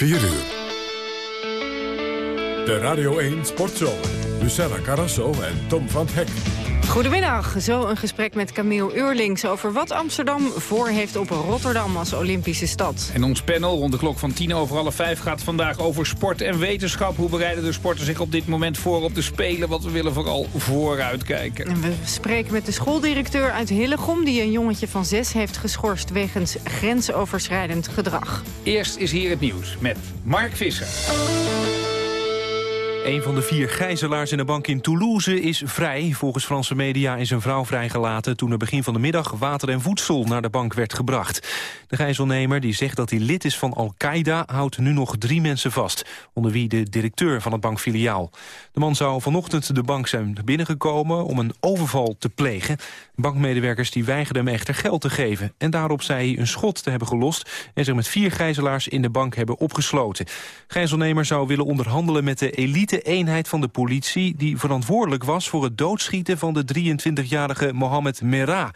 4 uur. De Radio 1 Sportzomer. Lucella Carrasso en Tom van Hek. Goedemiddag. Zo een gesprek met Camille Eurlings over wat Amsterdam voor heeft op Rotterdam als Olympische stad. En ons panel rond de klok van tien over alle vijf gaat vandaag over sport en wetenschap. Hoe bereiden de sporters zich op dit moment voor op de Spelen? Want we willen vooral vooruitkijken. En we spreken met de schooldirecteur uit Hillegom... die een jongetje van zes heeft geschorst wegens grensoverschrijdend gedrag. Eerst is hier het nieuws met Mark Visser. Een van de vier gijzelaars in de bank in Toulouse is vrij. Volgens Franse media is een vrouw vrijgelaten... toen er begin van de middag water en voedsel naar de bank werd gebracht. De gijzelnemer, die zegt dat hij lid is van Al-Qaeda... houdt nu nog drie mensen vast, onder wie de directeur van het bankfiliaal. De man zou vanochtend de bank zijn binnengekomen om een overval te plegen. Bankmedewerkers die weigerden hem echter geld te geven. En daarop zei hij een schot te hebben gelost... en zich met vier gijzelaars in de bank hebben opgesloten. Gijzelnemer zou willen onderhandelen met de elite-eenheid van de politie... die verantwoordelijk was voor het doodschieten van de 23-jarige Mohamed Merah.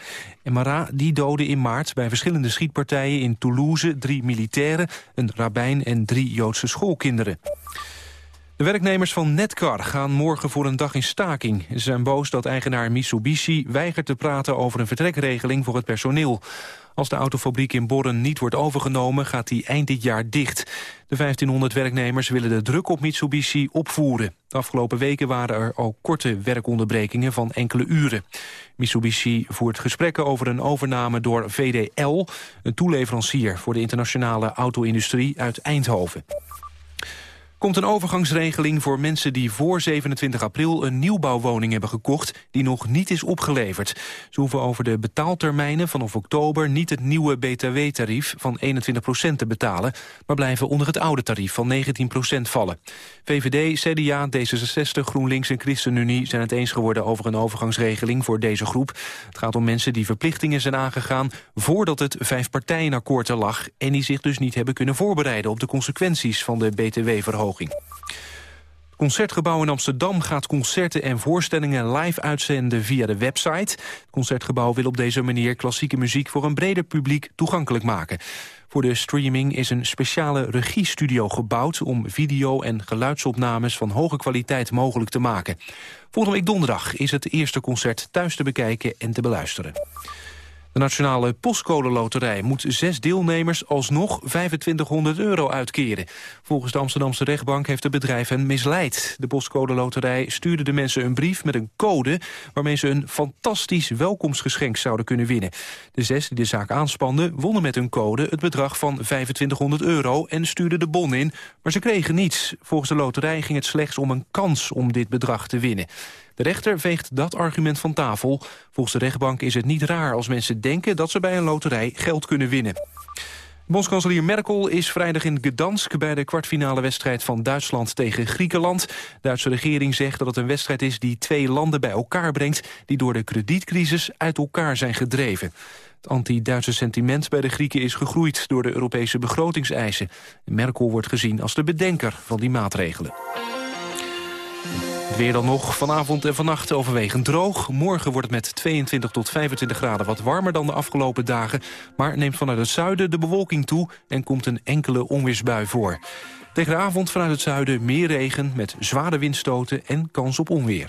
En Merah die doodde in maart bij verschillende schietpartijen in Toulouse... drie militairen, een rabbijn en drie Joodse schoolkinderen. De werknemers van Netcar gaan morgen voor een dag in staking. Ze zijn boos dat eigenaar Mitsubishi weigert te praten over een vertrekregeling voor het personeel. Als de autofabriek in Borren niet wordt overgenomen, gaat die eind dit jaar dicht. De 1500 werknemers willen de druk op Mitsubishi opvoeren. De afgelopen weken waren er al korte werkonderbrekingen van enkele uren. Mitsubishi voert gesprekken over een overname door VDL... een toeleverancier voor de internationale auto-industrie uit Eindhoven komt een overgangsregeling voor mensen die voor 27 april een nieuwbouwwoning hebben gekocht die nog niet is opgeleverd. Ze hoeven over de betaaltermijnen vanaf oktober niet het nieuwe btw-tarief van 21% te betalen, maar blijven onder het oude tarief van 19% vallen. VVD, CDA, D66, GroenLinks en ChristenUnie zijn het eens geworden over een overgangsregeling voor deze groep. Het gaat om mensen die verplichtingen zijn aangegaan voordat het vijfpartijenakkoord er lag en die zich dus niet hebben kunnen voorbereiden op de consequenties van de btw-verhoging. Het Concertgebouw in Amsterdam gaat concerten en voorstellingen live uitzenden via de website. Het Concertgebouw wil op deze manier klassieke muziek voor een breder publiek toegankelijk maken. Voor de streaming is een speciale regiestudio gebouwd om video- en geluidsopnames van hoge kwaliteit mogelijk te maken. Volgende week donderdag is het eerste concert thuis te bekijken en te beluisteren. De Nationale Postcode Loterij moet zes deelnemers alsnog 2500 euro uitkeren. Volgens de Amsterdamse rechtbank heeft het bedrijf hen misleid. De Postcode Loterij stuurde de mensen een brief met een code... waarmee ze een fantastisch welkomstgeschenk zouden kunnen winnen. De zes die de zaak aanspanden wonnen met hun code het bedrag van 2500 euro... en stuurden de bon in, maar ze kregen niets. Volgens de loterij ging het slechts om een kans om dit bedrag te winnen. De rechter veegt dat argument van tafel. Volgens de rechtbank is het niet raar als mensen denken dat ze bij een loterij geld kunnen winnen. Bondskanselier Merkel is vrijdag in Gdansk bij de kwartfinale wedstrijd van Duitsland tegen Griekenland. De Duitse regering zegt dat het een wedstrijd is die twee landen bij elkaar brengt die door de kredietcrisis uit elkaar zijn gedreven. Het anti-Duitse sentiment bij de Grieken is gegroeid door de Europese begrotingseisen. Merkel wordt gezien als de bedenker van die maatregelen. Weer dan nog. Vanavond en vannacht overwegend droog. Morgen wordt het met 22 tot 25 graden wat warmer dan de afgelopen dagen. Maar neemt vanuit het zuiden de bewolking toe en komt een enkele onweersbui voor. Tegen de avond vanuit het zuiden meer regen met zware windstoten en kans op onweer.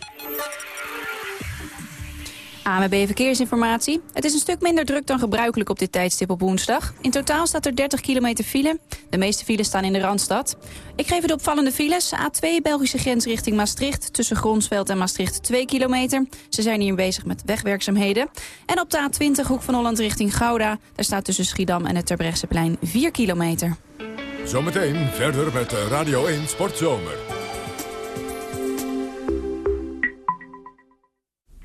AMB Verkeersinformatie. Het is een stuk minder druk dan gebruikelijk op dit tijdstip op woensdag. In totaal staat er 30 kilometer file. De meeste files staan in de Randstad. Ik geef u de opvallende files. A2 Belgische grens richting Maastricht. Tussen Gronsveld en Maastricht 2 kilometer. Ze zijn hier bezig met wegwerkzaamheden. En op de A20 Hoek van Holland richting Gouda. Daar staat tussen Schiedam en het Terbrechtseplein 4 kilometer. Zometeen verder met Radio 1 Sportzomer.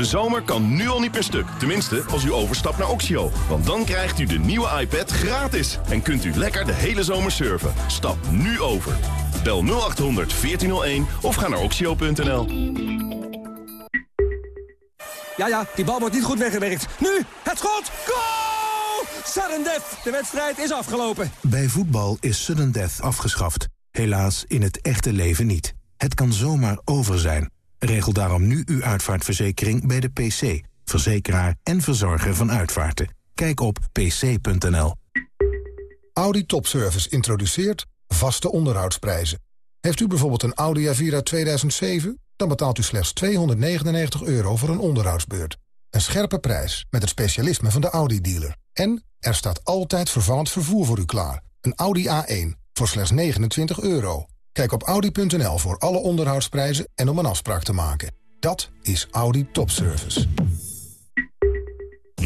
De zomer kan nu al niet per stuk. Tenminste, als u overstapt naar Oxio. Want dan krijgt u de nieuwe iPad gratis. En kunt u lekker de hele zomer surfen. Stap nu over. Bel 0800 1401 of ga naar oxio.nl. Ja, ja, die bal wordt niet goed weggewerkt. Nu, het schot! Goal! Sudden death. De wedstrijd is afgelopen. Bij voetbal is sudden death afgeschaft. Helaas in het echte leven niet. Het kan zomaar over zijn. Regel daarom nu uw uitvaartverzekering bij de PC. Verzekeraar en verzorger van uitvaarten. Kijk op pc.nl. Audi Topservice introduceert vaste onderhoudsprijzen. Heeft u bijvoorbeeld een Audi A4 uit 2007? Dan betaalt u slechts 299 euro voor een onderhoudsbeurt. Een scherpe prijs met het specialisme van de Audi-dealer. En er staat altijd vervallend vervoer voor u klaar. Een Audi A1 voor slechts 29 euro. Kijk op audi.nl voor alle onderhoudsprijzen en om een afspraak te maken. Dat is Audi Topservice.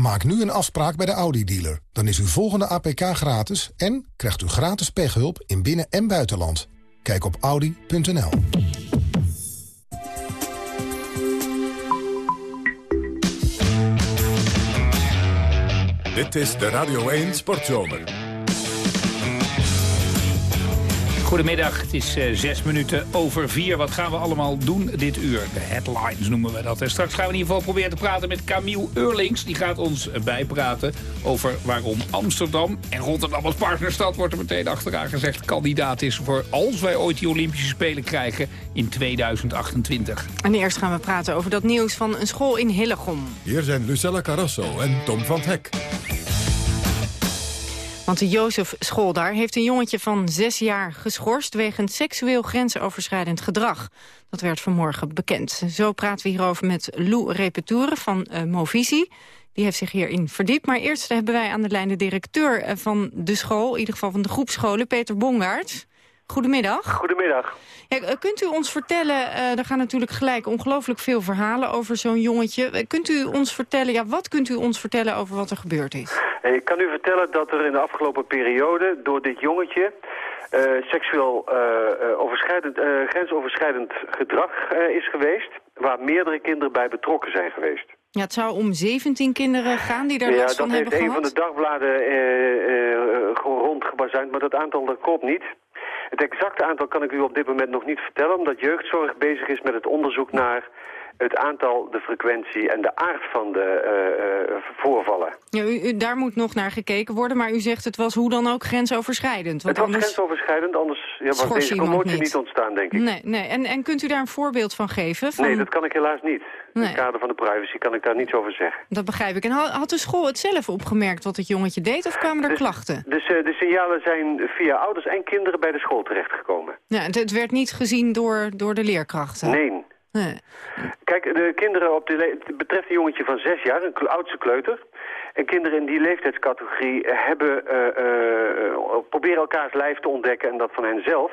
Maak nu een afspraak bij de Audi-dealer. Dan is uw volgende APK gratis en krijgt u gratis pechhulp in binnen- en buitenland. Kijk op audi.nl. Dit is de Radio 1 Sportzomer. Goedemiddag, het is uh, zes minuten over vier. Wat gaan we allemaal doen dit uur? De headlines noemen we dat. En straks gaan we in ieder geval proberen te praten met Camille Eurlings. Die gaat ons bijpraten over waarom Amsterdam en Rotterdam als partnerstad... wordt er meteen achteraan gezegd, kandidaat is voor als wij ooit die Olympische Spelen krijgen in 2028. En eerst gaan we praten over dat nieuws van een school in Hillegom. Hier zijn Lucella Carrasso en Tom van Hek. Want de Jozef School daar heeft een jongetje van zes jaar geschorst... wegens seksueel grensoverschrijdend gedrag. Dat werd vanmorgen bekend. Zo praten we hierover met Lou Repetoure van uh, Movisie. Die heeft zich hierin verdiept. Maar eerst hebben wij aan de lijn de directeur van de school... in ieder geval van de groep scholen, Peter Bongaert. Goedemiddag. Goedemiddag. Ja, kunt u ons vertellen, uh, er gaan natuurlijk gelijk ongelooflijk veel verhalen over zo'n jongetje. Kunt u ons vertellen, ja, wat kunt u ons vertellen over wat er gebeurd is? Ik kan u vertellen dat er in de afgelopen periode door dit jongetje... Uh, seksueel uh, overschrijdend, grensoverschrijdend gedrag is geweest... waar meerdere kinderen bij betrokken zijn geweest. Ja, het zou om 17 kinderen gaan die daar ja, last van hebben gehad? Ja, dat heeft een van de dagbladen rondgebazuind, maar dat aantal dat klopt niet. Het exacte aantal kan ik u op dit moment nog niet vertellen... omdat jeugdzorg bezig is met het onderzoek naar het aantal, de frequentie en de aard van de uh, uh, voorvallen. Ja, u, u, daar moet nog naar gekeken worden, maar u zegt het was hoe dan ook grensoverschrijdend. Want het was grensoverschrijdend, anders ja, was deze commotie niet. niet ontstaan, denk ik. Nee, nee. En, en kunt u daar een voorbeeld van geven? Van... Nee, dat kan ik helaas niet. Nee. In het kader van de privacy kan ik daar niets over zeggen. Dat begrijp ik. En had de school het zelf opgemerkt wat het jongetje deed, of kwamen er de, klachten? Dus uh, de signalen zijn via ouders en kinderen bij de school terechtgekomen. Ja, het, het werd niet gezien door, door de leerkrachten? Nee. Nee. Kijk, de kinderen op de het betreft een jongetje van zes jaar, een oudste kleuter. En kinderen in die leeftijdscategorie hebben, uh, uh, proberen elkaars lijf te ontdekken en dat van hen zelf.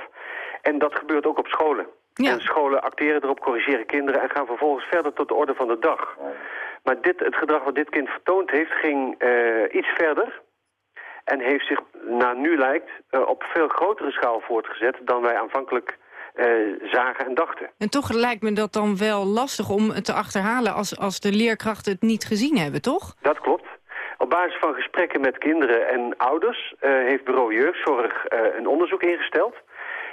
En dat gebeurt ook op scholen. Ja. En scholen acteren erop, corrigeren kinderen en gaan vervolgens verder tot de orde van de dag. Maar dit, het gedrag wat dit kind vertoond heeft ging iets verder. En heeft zich, naar nu lijkt, op veel grotere schaal voortgezet dan wij aanvankelijk zagen en dachten. En toch lijkt me dat dan wel lastig om het te achterhalen als, als de leerkrachten het niet gezien hebben, toch? Dat klopt. Op basis van gesprekken met kinderen en ouders uh, heeft bureau jeugdzorg uh, een onderzoek ingesteld.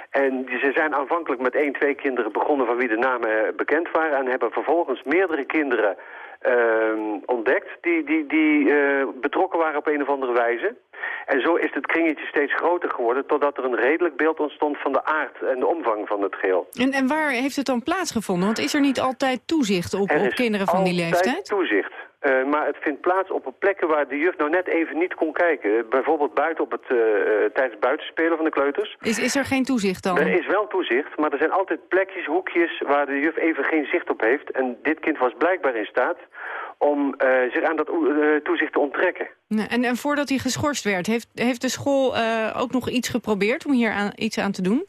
En ze zijn aanvankelijk met één, twee kinderen begonnen van wie de namen bekend waren... en hebben vervolgens meerdere kinderen ontdekt die, die, die betrokken waren op een of andere wijze. En zo is het kringetje steeds groter geworden... totdat er een redelijk beeld ontstond van de aard en de omvang van het geheel. En, en waar heeft het dan plaatsgevonden? Want is er niet altijd toezicht op, op kinderen van die leeftijd? toezicht. Uh, maar het vindt plaats op plekken waar de juf nou net even niet kon kijken. Bijvoorbeeld buiten op het, uh, tijdens het buitenspelen van de kleuters. Is, is er geen toezicht dan? Er is wel toezicht, maar er zijn altijd plekjes, hoekjes... waar de juf even geen zicht op heeft. En dit kind was blijkbaar in staat om uh, zich aan dat toezicht te onttrekken. En, en voordat hij geschorst werd, heeft, heeft de school ook nog iets geprobeerd om hier aan, iets aan te doen?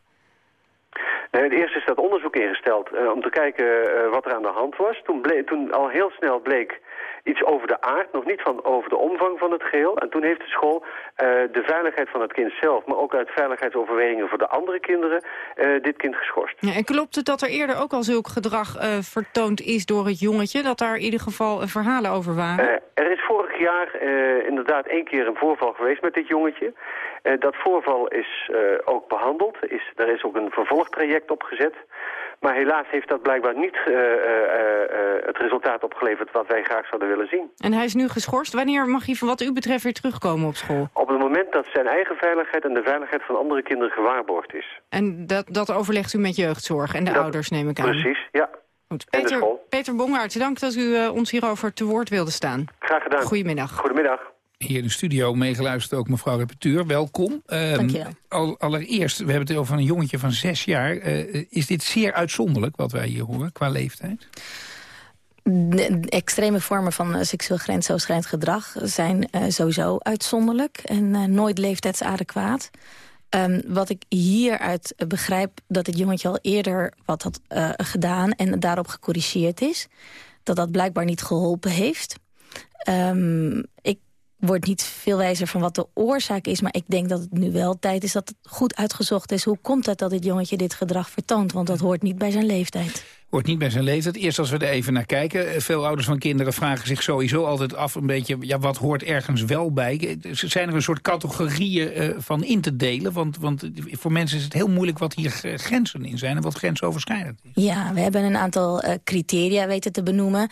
Het eerste is dat onderzoek ingesteld uh, om te kijken uh, wat er aan de hand was. Toen, bleek, toen al heel snel bleek iets over de aard, nog niet van over de omvang van het geheel. En toen heeft de school uh, de veiligheid van het kind zelf, maar ook uit veiligheidsoverwegingen voor de andere kinderen, uh, dit kind geschorst. Ja, en klopt het dat er eerder ook al zulk gedrag uh, vertoond is door het jongetje, dat daar in ieder geval verhalen over waren? er is vorig jaar inderdaad één keer een voorval geweest met dit jongetje. dat voorval is ook behandeld, is, er is ook een vervolgtraject opgezet. Maar helaas heeft dat blijkbaar niet uh, uh, uh, het resultaat opgeleverd wat wij graag zouden willen zien. En hij is nu geschorst. Wanneer mag hij van wat u betreft weer terugkomen op school? Op het moment dat zijn eigen veiligheid en de veiligheid van andere kinderen gewaarborgd is. En dat, dat overlegt u met jeugdzorg en de dat, ouders, neem ik aan? Precies, ja. Goed. Peter, Peter Bongaert, dank dat u ons hierover te woord wilde staan. Graag gedaan. Goedemiddag. Goedemiddag hier in de studio meegeluisterd ook mevrouw Repetuur. Welkom. Um, al, allereerst, we hebben het over een jongetje van zes jaar. Uh, is dit zeer uitzonderlijk wat wij hier horen qua leeftijd? De extreme vormen van uh, seksueel grensoverschrijdend gedrag zijn uh, sowieso uitzonderlijk en nooit leeftijdsadequaat. Um, wat ik hieruit begrijp dat het jongetje al eerder wat had gedaan en daarop gecorrigeerd is. Dat dat blijkbaar niet geholpen heeft. Um, ik wordt niet veel wijzer van wat de oorzaak is. Maar ik denk dat het nu wel tijd is dat het goed uitgezocht is. Hoe komt het dat dit jongetje dit gedrag vertoont? Want dat hoort niet bij zijn leeftijd. Hoort niet bij zijn leeftijd. Eerst als we er even naar kijken. Eh, veel ouders van kinderen vragen zich sowieso altijd af... een beetje, ja, wat hoort ergens wel bij? Zijn er een soort categorieën uh, van in te delen? Want, want voor mensen is het heel moeilijk wat hier grenzen in zijn... en wat grensoverschrijdend is. Ja, we hebben een aantal uh, criteria weten te benoemen...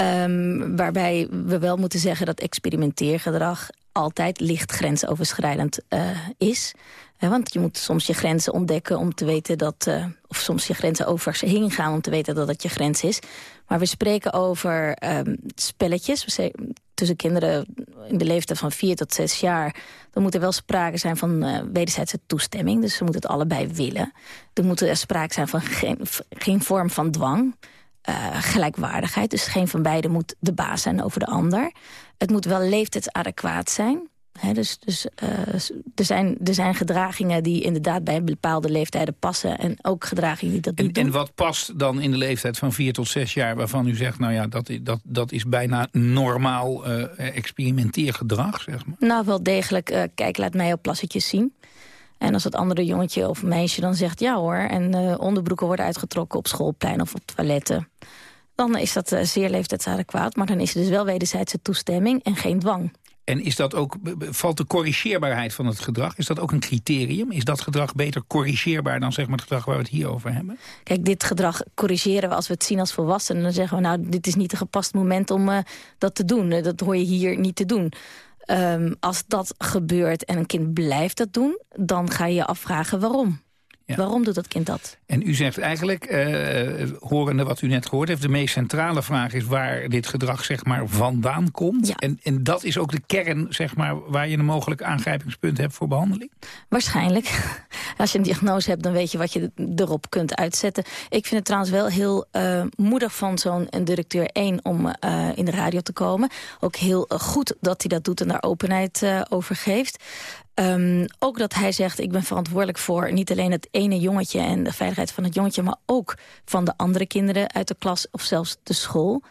Um, waarbij we wel moeten zeggen dat experimenteergedrag altijd licht grensoverschrijdend uh, is. Want je moet soms je grenzen ontdekken om te weten dat... Uh, of soms je grenzen overheen gaan om te weten dat dat je grens is. Maar we spreken over um, spelletjes tussen kinderen in de leeftijd van 4 tot 6 jaar. Dan moet er wel sprake zijn van uh, wederzijdse toestemming. Dus ze moeten het allebei willen. Er moet er sprake zijn van geen, geen vorm van dwang... Uh, gelijkwaardigheid. Dus geen van beiden moet de baas zijn over de ander. Het moet wel leeftijdsadequaat zijn. He, dus dus uh, er, zijn, er zijn gedragingen die inderdaad bij bepaalde leeftijden passen... en ook gedragingen die dat en, niet doen. En wat past dan in de leeftijd van 4 tot 6 jaar... waarvan u zegt, nou ja, dat, dat, dat is bijna normaal uh, experimenteergedrag, zeg maar? Nou, wel degelijk. kijk, laat mij op plassetjes zien. En als het andere jongetje of meisje dan zegt ja hoor... en uh, onderbroeken worden uitgetrokken op schoolplein of op toiletten... dan is dat uh, zeer leeftijdsadequaat. Maar dan is er dus wel wederzijdse toestemming en geen dwang. En is dat ook, valt de corrigeerbaarheid van het gedrag, is dat ook een criterium? Is dat gedrag beter corrigeerbaar dan zeg maar, het gedrag waar we het hier over hebben? Kijk, dit gedrag corrigeren we als we het zien als volwassenen. Dan zeggen we, nou, dit is niet een gepast moment om uh, dat te doen. Dat hoor je hier niet te doen. Um, als dat gebeurt en een kind blijft dat doen... dan ga je je afvragen waarom. Ja. Waarom doet dat kind dat? En u zegt eigenlijk, uh, horende wat u net gehoord heeft... de meest centrale vraag is waar dit gedrag zeg maar, vandaan komt. Ja. En, en dat is ook de kern zeg maar, waar je een mogelijk aangrijpingspunt hebt voor behandeling? Waarschijnlijk. Als je een diagnose hebt, dan weet je wat je erop kunt uitzetten. Ik vind het trouwens wel heel uh, moedig van zo'n directeur 1 om uh, in de radio te komen. Ook heel goed dat hij dat doet en daar openheid over geeft. Um, ook dat hij zegt, ik ben verantwoordelijk voor niet alleen het ene jongetje... en de veiligheid van het jongetje, maar ook van de andere kinderen uit de klas of zelfs de school.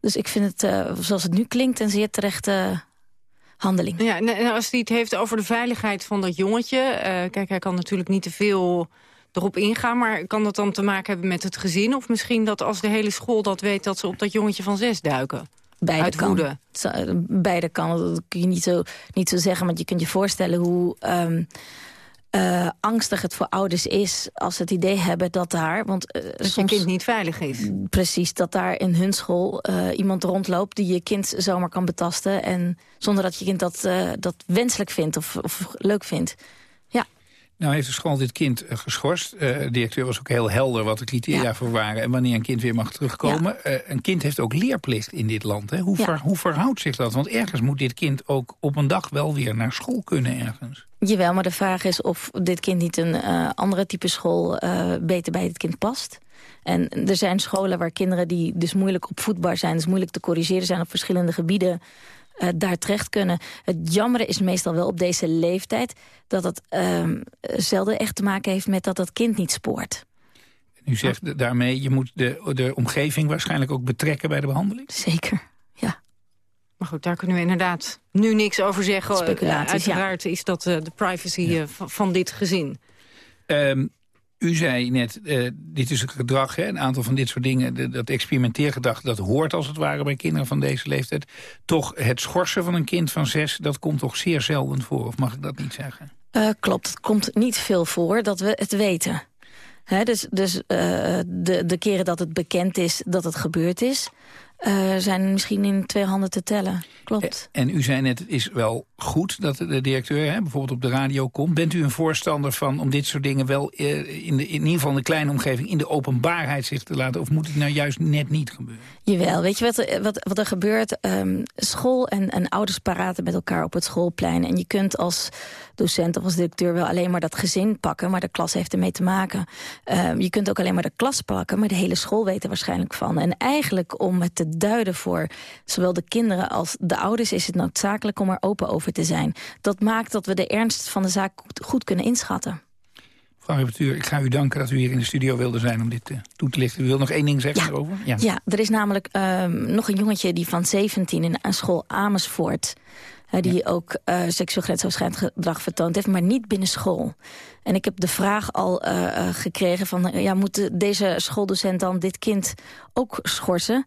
Dus ik vind het, uh, zoals het nu klinkt, een zeer terechte handeling. Ja, en als hij het heeft over de veiligheid van dat jongetje... Uh, kijk, hij kan natuurlijk niet te veel erop ingaan... maar kan dat dan te maken hebben met het gezin? Of misschien dat als de hele school dat weet... dat ze op dat jongetje van zes duiken? Beide Uit kan. woede. Beide kan. Dat kun je niet zo, niet zo zeggen. Want je kunt je voorstellen hoe um, uh, angstig het voor ouders is... als ze het idee hebben dat daar... Want, uh, dat soms, je kind niet veilig is. Precies, dat daar in hun school uh, iemand rondloopt... die je kind zomaar kan betasten. En zonder dat je kind dat, dat wenselijk vindt of, of leuk vindt. Nou heeft de school dit kind uh, geschorst. Uh, de directeur was ook heel helder wat de criteria ja. voor waren... en wanneer een kind weer mag terugkomen. Ja. Uh, een kind heeft ook leerplicht in dit land. Hè? Hoe, ja. ver, hoe verhoudt zich dat? Want ergens moet dit kind ook op een dag wel weer naar school kunnen ergens. Jawel, maar de vraag is of dit kind niet een andere type school... beter bij dit kind past. En er zijn scholen waar kinderen die dus moeilijk opvoedbaar zijn... dus moeilijk te corrigeren zijn op verschillende gebieden... Uh, daar terecht kunnen. Het jammere is meestal wel op deze leeftijd... dat het uh, zelden echt te maken heeft met dat dat kind niet spoort. U zegt daarmee, je moet de, de omgeving waarschijnlijk ook betrekken bij de behandeling? Zeker, ja. Maar goed, daar kunnen we inderdaad nu niks over zeggen. Speculaties, Uiteraard is dat de privacy van, van dit gezin. Um, u zei net, uh, dit is een gedrag, hè, een aantal van dit soort dingen... Dat experimenteergedrag, dat hoort als het ware bij kinderen van deze leeftijd. Toch het schorsen van een kind van zes, dat komt toch zeer zelden voor? Of mag ik dat niet zeggen? Uh, klopt, het komt niet veel voor dat we het weten. He, dus dus uh, de, de keren dat het bekend is dat het gebeurd is... Uh, zijn misschien in twee handen te tellen. Klopt. En, en u zei net, het is wel goed dat de directeur hè, bijvoorbeeld op de radio komt. Bent u een voorstander van om dit soort dingen wel uh, in, de, in ieder geval in de kleine omgeving... in de openbaarheid zich te laten? Of moet het nou juist net niet gebeuren? Jawel, weet je wat, er, wat, wat er gebeurt? Um, school en, en ouders paraten met elkaar op het schoolplein. En je kunt als docent of als directeur wel alleen maar dat gezin pakken... maar de klas heeft ermee te maken. Um, je kunt ook alleen maar de klas pakken, maar de hele school weet er waarschijnlijk van. En eigenlijk om het te duiden voor zowel de kinderen als de ouders... is het noodzakelijk om er open over te zijn. Dat maakt dat we de ernst van de zaak goed kunnen inschatten. Mevrouw Repetuur, ik ga u danken dat u hier in de studio wilde zijn om dit uh, toe te lichten. U wil nog één ding zeggen ja. erover? Ja. ja, er is namelijk um, nog een jongetje die van 17 in een school Amersfoort... Uh, die ja. ook uh, seksueel grensoverschrijdend gedrag vertoond heeft, maar niet binnen school. En ik heb de vraag al gekregen van, ja, moet deze schooldocent dan dit kind ook schorsen?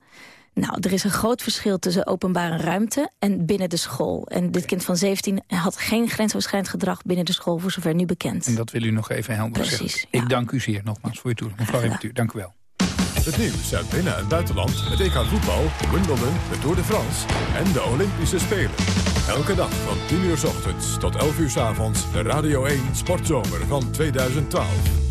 Nou, er is een groot verschil tussen openbare ruimte en binnen de school. En dit kind van 17 had geen grensoverschrijdend gedrag binnen de school, voor zover nu bekend. En dat wil u nog even helder Precies, zeggen. Ik dank u zeer nogmaals voor uw toelichting. Mevrouw Repetuur, dank u wel. Het nieuws uit binnen- en buitenland, het EK voetbal, Wimbledon, de Tour de France en de Olympische Spelen. Elke dag van 10 uur s ochtends tot 11 uur s avonds de Radio 1 Sportzomer van 2012.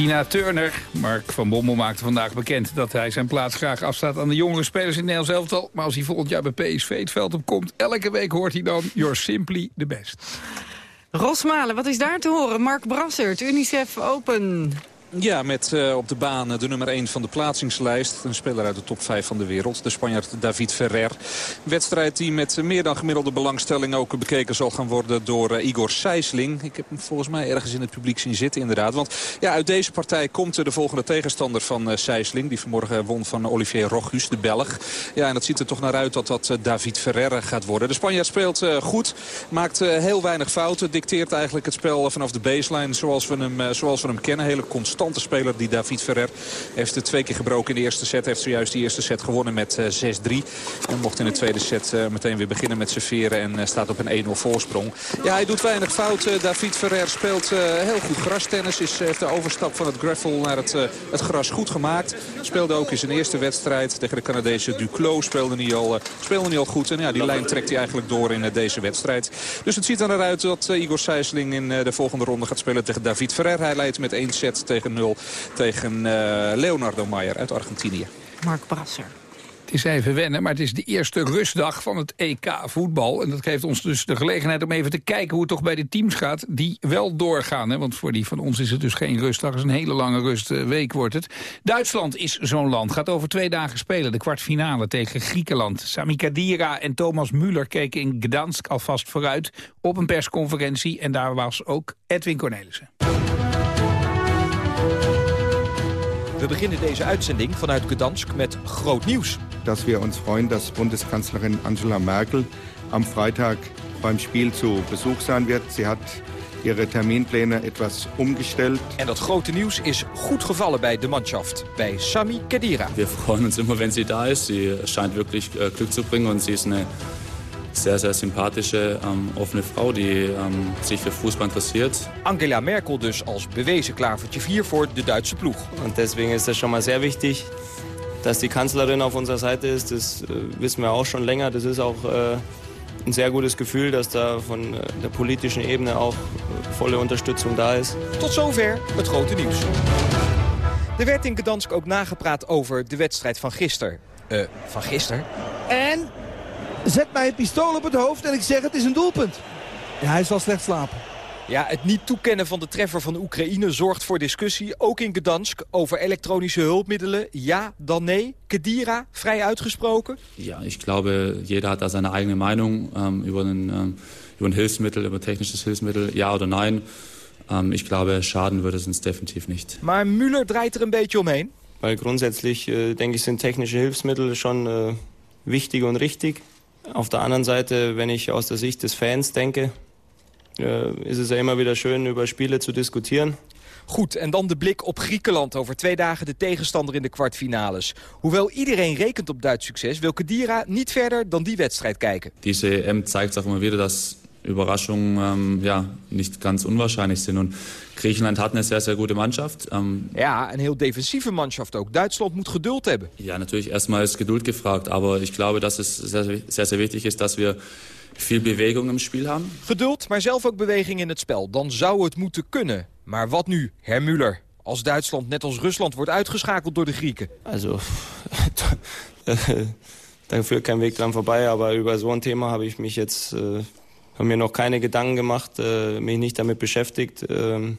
Tina Turner. Mark van Bommel maakte vandaag bekend dat hij zijn plaats graag afstaat aan de jongere spelers in Nederland elftal. Maar als hij volgend jaar bij PSV het veld opkomt, elke week hoort hij dan You're simply the best. Rosmalen, wat is daar te horen? Mark Brassert, UNICEF Open. Ja, met uh, op de baan de nummer 1 van de plaatsingslijst. Een speler uit de top 5 van de wereld. De Spanjaard David Ferrer. Wedstrijd die met meer dan gemiddelde belangstelling ook bekeken zal gaan worden door Igor Sijsling. Ik heb hem volgens mij ergens in het publiek zien zitten inderdaad. Want ja, uit deze partij komt de volgende tegenstander van Sijsling. Die vanmorgen won van Olivier Rochus, de Belg. Ja, en dat ziet er toch naar uit dat dat David Ferrer gaat worden. De Spanjaard speelt goed. Maakt heel weinig fouten. Dicteert eigenlijk het spel vanaf de baseline zoals we hem, zoals we hem kennen. Hele constant constante speler, die David Ferrer. Heeft het twee keer gebroken in de eerste set. Heeft zojuist de eerste set gewonnen met 6-3. En mocht in de tweede set meteen weer beginnen met serveren. En staat op een 1-0 voorsprong. Ja, hij doet weinig fout. David Ferrer speelt heel goed grastennis. Is, heeft de overstap van het gravel naar het, het gras goed gemaakt. Speelde ook in zijn eerste wedstrijd tegen de Canadese Duclos. Speelde niet al, speelde niet al goed. En ja, die lijn trekt hij eigenlijk door in deze wedstrijd. Dus het ziet er naar uit dat Igor Sijsling in de volgende ronde gaat spelen tegen David Ferrer. Hij leidt met één set tegen 0 tegen uh, Leonardo Maier uit Argentinië. Mark Brasser. Het is even wennen, maar het is de eerste rustdag van het EK voetbal. En dat geeft ons dus de gelegenheid om even te kijken hoe het toch bij de teams gaat... die wel doorgaan. Hè? Want voor die van ons is het dus geen rustdag. Het is een hele lange rustweek wordt het. Duitsland is zo'n land. Gaat over twee dagen spelen. De kwartfinale tegen Griekenland. Sami Kadira en Thomas Müller keken in Gdansk alvast vooruit... op een persconferentie. En daar was ook Edwin Cornelissen. We beginnen deze uitzending vanuit Gdansk met groot nieuws. Dat we ons freuen dat Bundeskanzlerin Angela Merkel am Freitag beim Spiel zu Besuch sein wird. Sie hat ihre Terminpläne etwas umgestellt. En dat grote nieuws is goed gevallen bij de Mannschaft, bij Sami Khedira. We freuen uns immer, wenn sie da ist. Sie scheint wirklich äh, Glück zu bringen und sie ist eine sehr, sehr sympathische, ähm, offene Frau, die ähm, sich für Fußball interessiert. Angela Merkel dus als bewezen klavertje 4 voor de Duitse ploeg. Und deswegen ist es schon mal sehr wichtig, dass die Kanzlerin auf unserer Seite ist. Das äh, wissen wir auch schon länger. Das ist auch äh, ein sehr gutes Gefühl, dass da von äh, der politischen Ebene auch äh, volle Unterstützung da ist. Tot zover het grote nieuws. Er werd in Gdansk ook nagepraat over de wedstrijd van gisteren. Uh, van gisteren? En zet mij een pistool op het hoofd en ik zeg het is een doelpunt. Ja, hij zal slecht slapen. Ja, het niet toekennen van de treffer van Oekraïne zorgt voor discussie, ook in Gdansk, over elektronische hulpmiddelen. Ja, dan nee. Kedira, vrij uitgesproken? Ja, ik glaube, jeder hat da seine eigene Meinung um, über, ein, um, über ein Hilfsmittel, über technisches Hilfsmittel, ja oder nein. Um, ich glaube, schaden würde es uns definitiv nicht. Maar Müller draait er een beetje omheen. Weil grundsätzlich, äh, denke ich, sind technische Hilfsmittel schon wichtig und richtig. Auf der anderen Seite, wenn ich aus der Sicht des Fans denke, äh, ist es ja immer wieder schön, über Spiele zu diskutieren. Goed, en dan de blik op Griekenland. Over twee dagen de tegenstander in de kwartfinales. Hoewel iedereen rekent op Duits succes... wil Kedira niet verder dan die wedstrijd kijken. Diese EM zeigt auch immer wieder, dass Überraschungen ähm, ja, nicht ganz unwahrscheinlich sind. Und Griechenland hat eine sehr, sehr gute Mannschaft. Ähm, ja, een heel defensieve Mannschaft ook. Duitsland moet Geduld hebben. Ja, natürlich erstmal ist Geduld gefragt. Aber ich glaube, dass es sehr, sehr, sehr wichtig ist, dass wir viel Bewegung im Spiel haben. Geduld, maar zelf ook beweging in het spel. Dan zou het moeten kunnen. Maar wat nu, Herr Müller? Als Duitsland net als Rusland wordt uitgeschakeld door de Grieken. Also, da führt kein Weg dran vorbei. Aber über so ein Thema habe ich mich jetzt... Äh, habe mir noch keine Gedanken gemacht, äh, mich nicht damit beschäftigt. Ähm,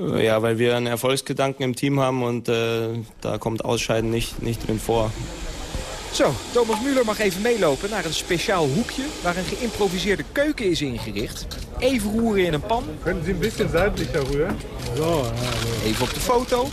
äh, ja, weil wir einen Erfolgsgedanken im Team haben und äh, da kommt Ausscheiden nicht, nicht drin vor. Zo, Thomas Müller mag even meelopen naar een speciaal hoekje... waar een geïmproviseerde keuken is ingericht. Even roeren in een pan. Kunnen Sie een beetje seitlicher roeren? Zo, Even op de foto.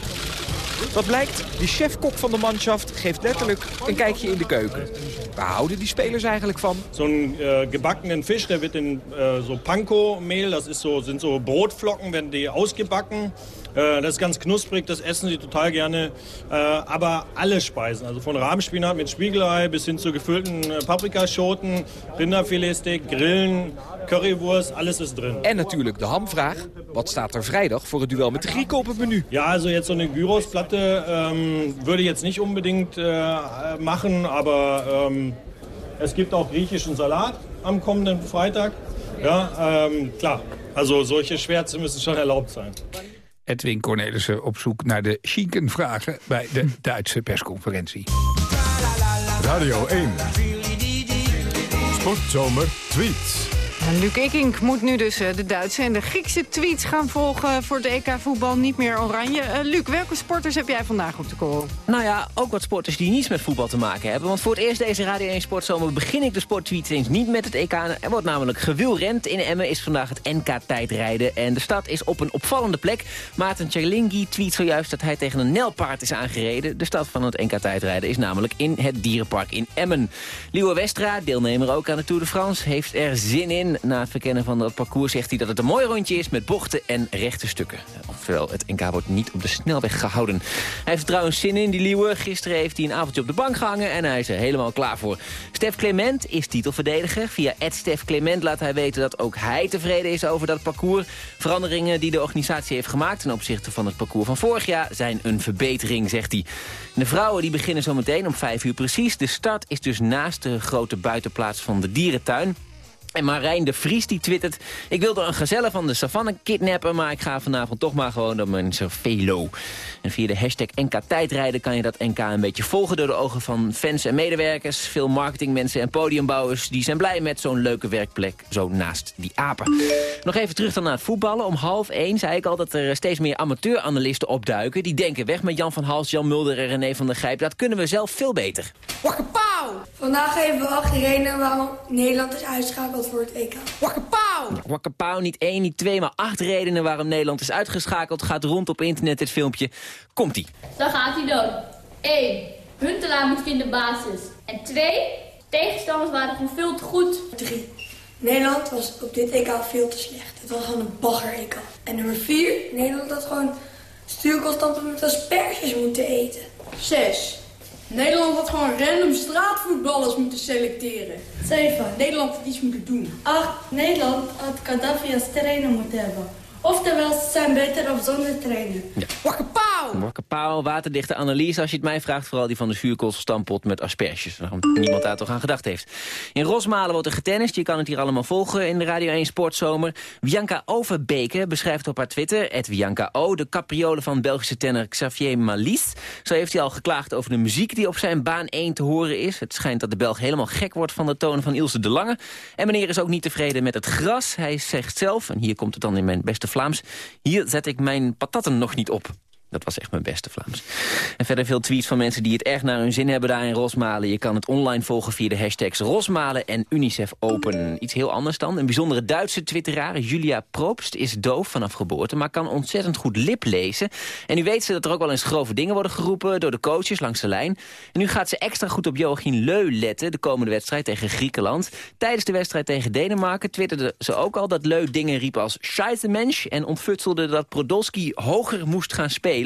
Wat blijkt, de chefkok van de manschaft geeft letterlijk een kijkje in de keuken. Waar houden die spelers eigenlijk van? Zo'n uh, gebakkenen Fisch, der wird in so Panko-Mehl, das ist so, sind so Brotflocken, werden die ausgebacken. Äh, das ist ganz knusprig, das essen sie total gerne. Äh, aber alle Speisen, also von Rahmspinat mit Spiegelei bis hin zu gefüllten äh, Paprikaschoten, Rinderfiletsteak, Grillen, Currywurst, alles ist drin. En natuurlijk de hamvraag. Wat staat er vrijdag voor het duel met de Grieken op het menu? Ja, also jetzt so eine Gyrosplatte ähm, würde ich jetzt nicht unbedingt machen, aber ähm, es gibt auch griechischen Salat am kommenden Freitag. Ja, ähm, klar. Also solche Schwärze müssen schon erlaubt sein. Edwin Cornelissen op zoek naar de vragen bij de Duitse persconferentie. Radio 1. Sportzomer tweets. Luc Ikink moet nu dus eh, de Duitse en de Griekse tweets gaan volgen voor het EK voetbal niet meer oranje. Uh, Luc, welke sporters heb jij vandaag op de call? Nou ja, ook wat sporters die niets met voetbal te maken hebben. Want voor het eerst deze Radio 1 Sportzomer begin ik de sporttweets eens niet met het EK. Er wordt namelijk gewielrend. In Emmen is vandaag het NK tijdrijden. En de stad is op een opvallende plek. Maarten Tjerlingi tweet zojuist dat hij tegen een nelpaard is aangereden. De stad van het NK tijdrijden is namelijk in het dierenpark in Emmen. Liewe Westra, deelnemer ook aan de Tour de France, heeft er zin in. Na het verkennen van dat parcours zegt hij dat het een mooi rondje is met bochten en rechte stukken. Oftewel, het NK wordt niet op de snelweg gehouden. Hij heeft trouwens zin in, die Liewe. Gisteren heeft hij een avondje op de bank gehangen en hij is er helemaal klaar voor. Stef Clement is titelverdediger. Via Stef Clement laat hij weten dat ook hij tevreden is over dat parcours. Veranderingen die de organisatie heeft gemaakt ten opzichte van het parcours van vorig jaar zijn een verbetering, zegt hij. De vrouwen die beginnen zometeen om 5 uur precies. De start is dus naast de grote buitenplaats van de dierentuin. En Marijn de Vries die twittert... Ik wilde een gazelle van de savanne kidnappen... maar ik ga vanavond toch maar gewoon door mijn cervelo. En via de hashtag NK Tijdrijden kan je dat NK een beetje volgen... door de ogen van fans en medewerkers. Veel marketingmensen en podiumbouwers... die zijn blij met zo'n leuke werkplek zo naast die apen. Nog even terug dan naar het voetballen. Om half één zei ik al dat er steeds meer amateuranalisten opduiken. Die denken weg met Jan van Hals, Jan Mulder en René van der Gijp. Dat kunnen we zelf veel beter. Wakkepauw! Vandaag geven we acht redenen waarom Nederland is uitschakeld voor het EK. Wakkepauw! Wakkepauw, niet één, niet twee, maar acht redenen waarom Nederland is uitgeschakeld. Gaat rond op internet dit filmpje. Komt-ie. Dan gaat hij dan. 1. Huntelaar moet in de basis. En 2. Tegenstanders waren gewoon veel te goed. 3. Nederland was op dit EK veel te slecht. Het was gewoon een bagger-EK. En nummer 4. Nederland had gewoon stuurconstanten met asperges moeten eten. 6. Nederland had gewoon random straatvoetballers moeten selecteren. 7. Nederland had iets moeten doen. 8. Nederland had Gaddafi als trainer moeten hebben. Oftewel, ze zijn beter op zonder trainer. Ja. Wakkepauw! Wakkepauw, waterdichte analyse als je het mij vraagt. Vooral die van de vuurkoolstampot met asperges. Waarom niemand daar toch aan gedacht heeft. In Rosmalen wordt er getennist. Je kan het hier allemaal volgen in de Radio 1 Sportzomer. Bianca Overbeke beschrijft op haar Twitter... de capriole van Belgische tenner Xavier Malis. Zo heeft hij al geklaagd over de muziek die op zijn baan 1 te horen is. Het schijnt dat de Belg helemaal gek wordt van de tonen van Ilse de Lange. En meneer is ook niet tevreden met het gras. Hij zegt zelf, en hier komt het dan in mijn beste Vlaams. Hier zet ik mijn patatten nog niet op. Dat was echt mijn beste Vlaams. En verder veel tweets van mensen die het erg naar hun zin hebben daar in Rosmalen. Je kan het online volgen via de hashtags Rosmalen en UNICEF Open. Iets heel anders dan. Een bijzondere Duitse twitteraar, Julia Probst, is doof vanaf geboorte... maar kan ontzettend goed lip lezen. En nu weet ze dat er ook wel eens grove dingen worden geroepen... door de coaches langs de lijn. En nu gaat ze extra goed op Joachim Leu letten... de komende wedstrijd tegen Griekenland. Tijdens de wedstrijd tegen Denemarken twitterde ze ook al... dat Leu dingen riep als scheisse en ontfutselde dat Podolski hoger moest gaan spelen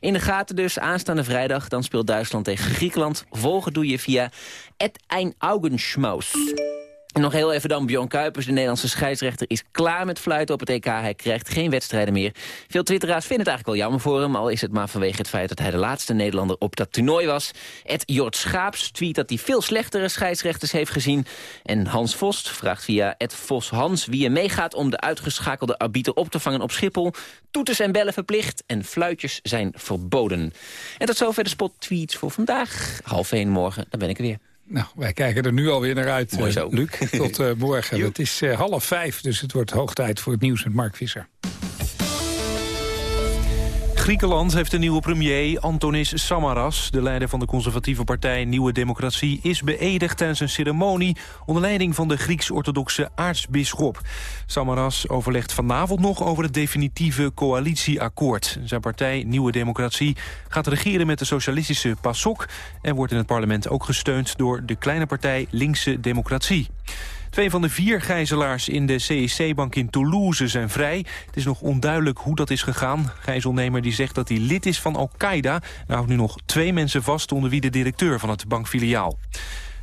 in de gaten dus, aanstaande vrijdag. Dan speelt Duitsland tegen Griekenland. Volgen doe je via Het Ein Augenschmaus. En nog heel even dan Bjorn Kuipers, de Nederlandse scheidsrechter... is klaar met fluiten op het EK. Hij krijgt geen wedstrijden meer. Veel twitteraars vinden het eigenlijk wel jammer voor hem... al is het maar vanwege het feit dat hij de laatste Nederlander op dat toernooi was. Ed Jort Schaaps tweet dat hij veel slechtere scheidsrechters heeft gezien. En Hans Vost vraagt via Ed Vos Hans... wie er meegaat om de uitgeschakelde arbiter op te vangen op Schiphol. Toeters en bellen verplicht en fluitjes zijn verboden. En tot zover de spot-tweets voor vandaag. Half één morgen, dan ben ik er weer. Nou, wij kijken er nu alweer naar uit, Mooi zo. Luc. Tot uh, morgen. het is uh, half vijf, dus het wordt hoog tijd voor het nieuws met Mark Visser. Griekenland heeft een nieuwe premier, Antonis Samaras. De leider van de conservatieve partij Nieuwe Democratie... is beëdigd tijdens een ceremonie onder leiding van de Grieks-orthodoxe aartsbisschop. Samaras overlegt vanavond nog over het definitieve coalitieakkoord. Zijn partij Nieuwe Democratie gaat regeren met de socialistische PASOK... en wordt in het parlement ook gesteund door de kleine partij Linkse Democratie. Twee van de vier gijzelaars in de CEC-bank in Toulouse zijn vrij. Het is nog onduidelijk hoe dat is gegaan. Gijzelnemer die zegt dat hij lid is van Al-Qaeda. Er houdt nu nog twee mensen vast onder wie de directeur van het bankfiliaal.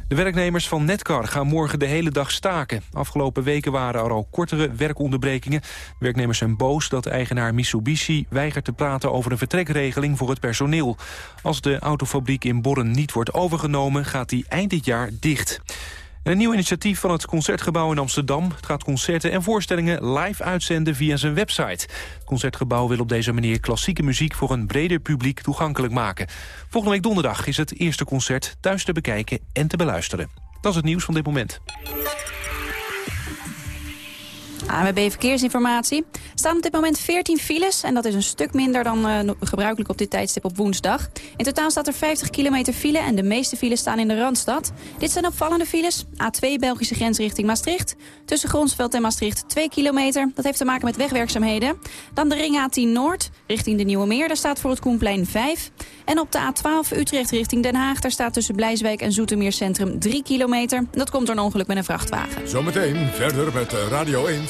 De werknemers van Netcar gaan morgen de hele dag staken. Afgelopen weken waren er al kortere werkonderbrekingen. werknemers zijn boos dat eigenaar Mitsubishi weigert te praten over een vertrekregeling voor het personeel. Als de autofabriek in Borren niet wordt overgenomen, gaat die eind dit jaar dicht. Een nieuw initiatief van het Concertgebouw in Amsterdam. Het gaat concerten en voorstellingen live uitzenden via zijn website. Het Concertgebouw wil op deze manier klassieke muziek... voor een breder publiek toegankelijk maken. Volgende week donderdag is het eerste concert thuis te bekijken en te beluisteren. Dat is het nieuws van dit moment. ANWB Verkeersinformatie. Er staan op dit moment 14 files en dat is een stuk minder dan uh, gebruikelijk op dit tijdstip op woensdag. In totaal staat er 50 kilometer file en de meeste files staan in de Randstad. Dit zijn opvallende files. A2 Belgische grens richting Maastricht. Tussen Gronsveld en Maastricht 2 kilometer. Dat heeft te maken met wegwerkzaamheden. Dan de ring A10 Noord richting de Nieuwe Meer. Daar staat voor het Koenplein 5. En op de A12 Utrecht richting Den Haag. Daar staat tussen Blijswijk en Zoetermeer Centrum 3 kilometer. Dat komt door een ongeluk met een vrachtwagen. Zometeen verder met Radio 1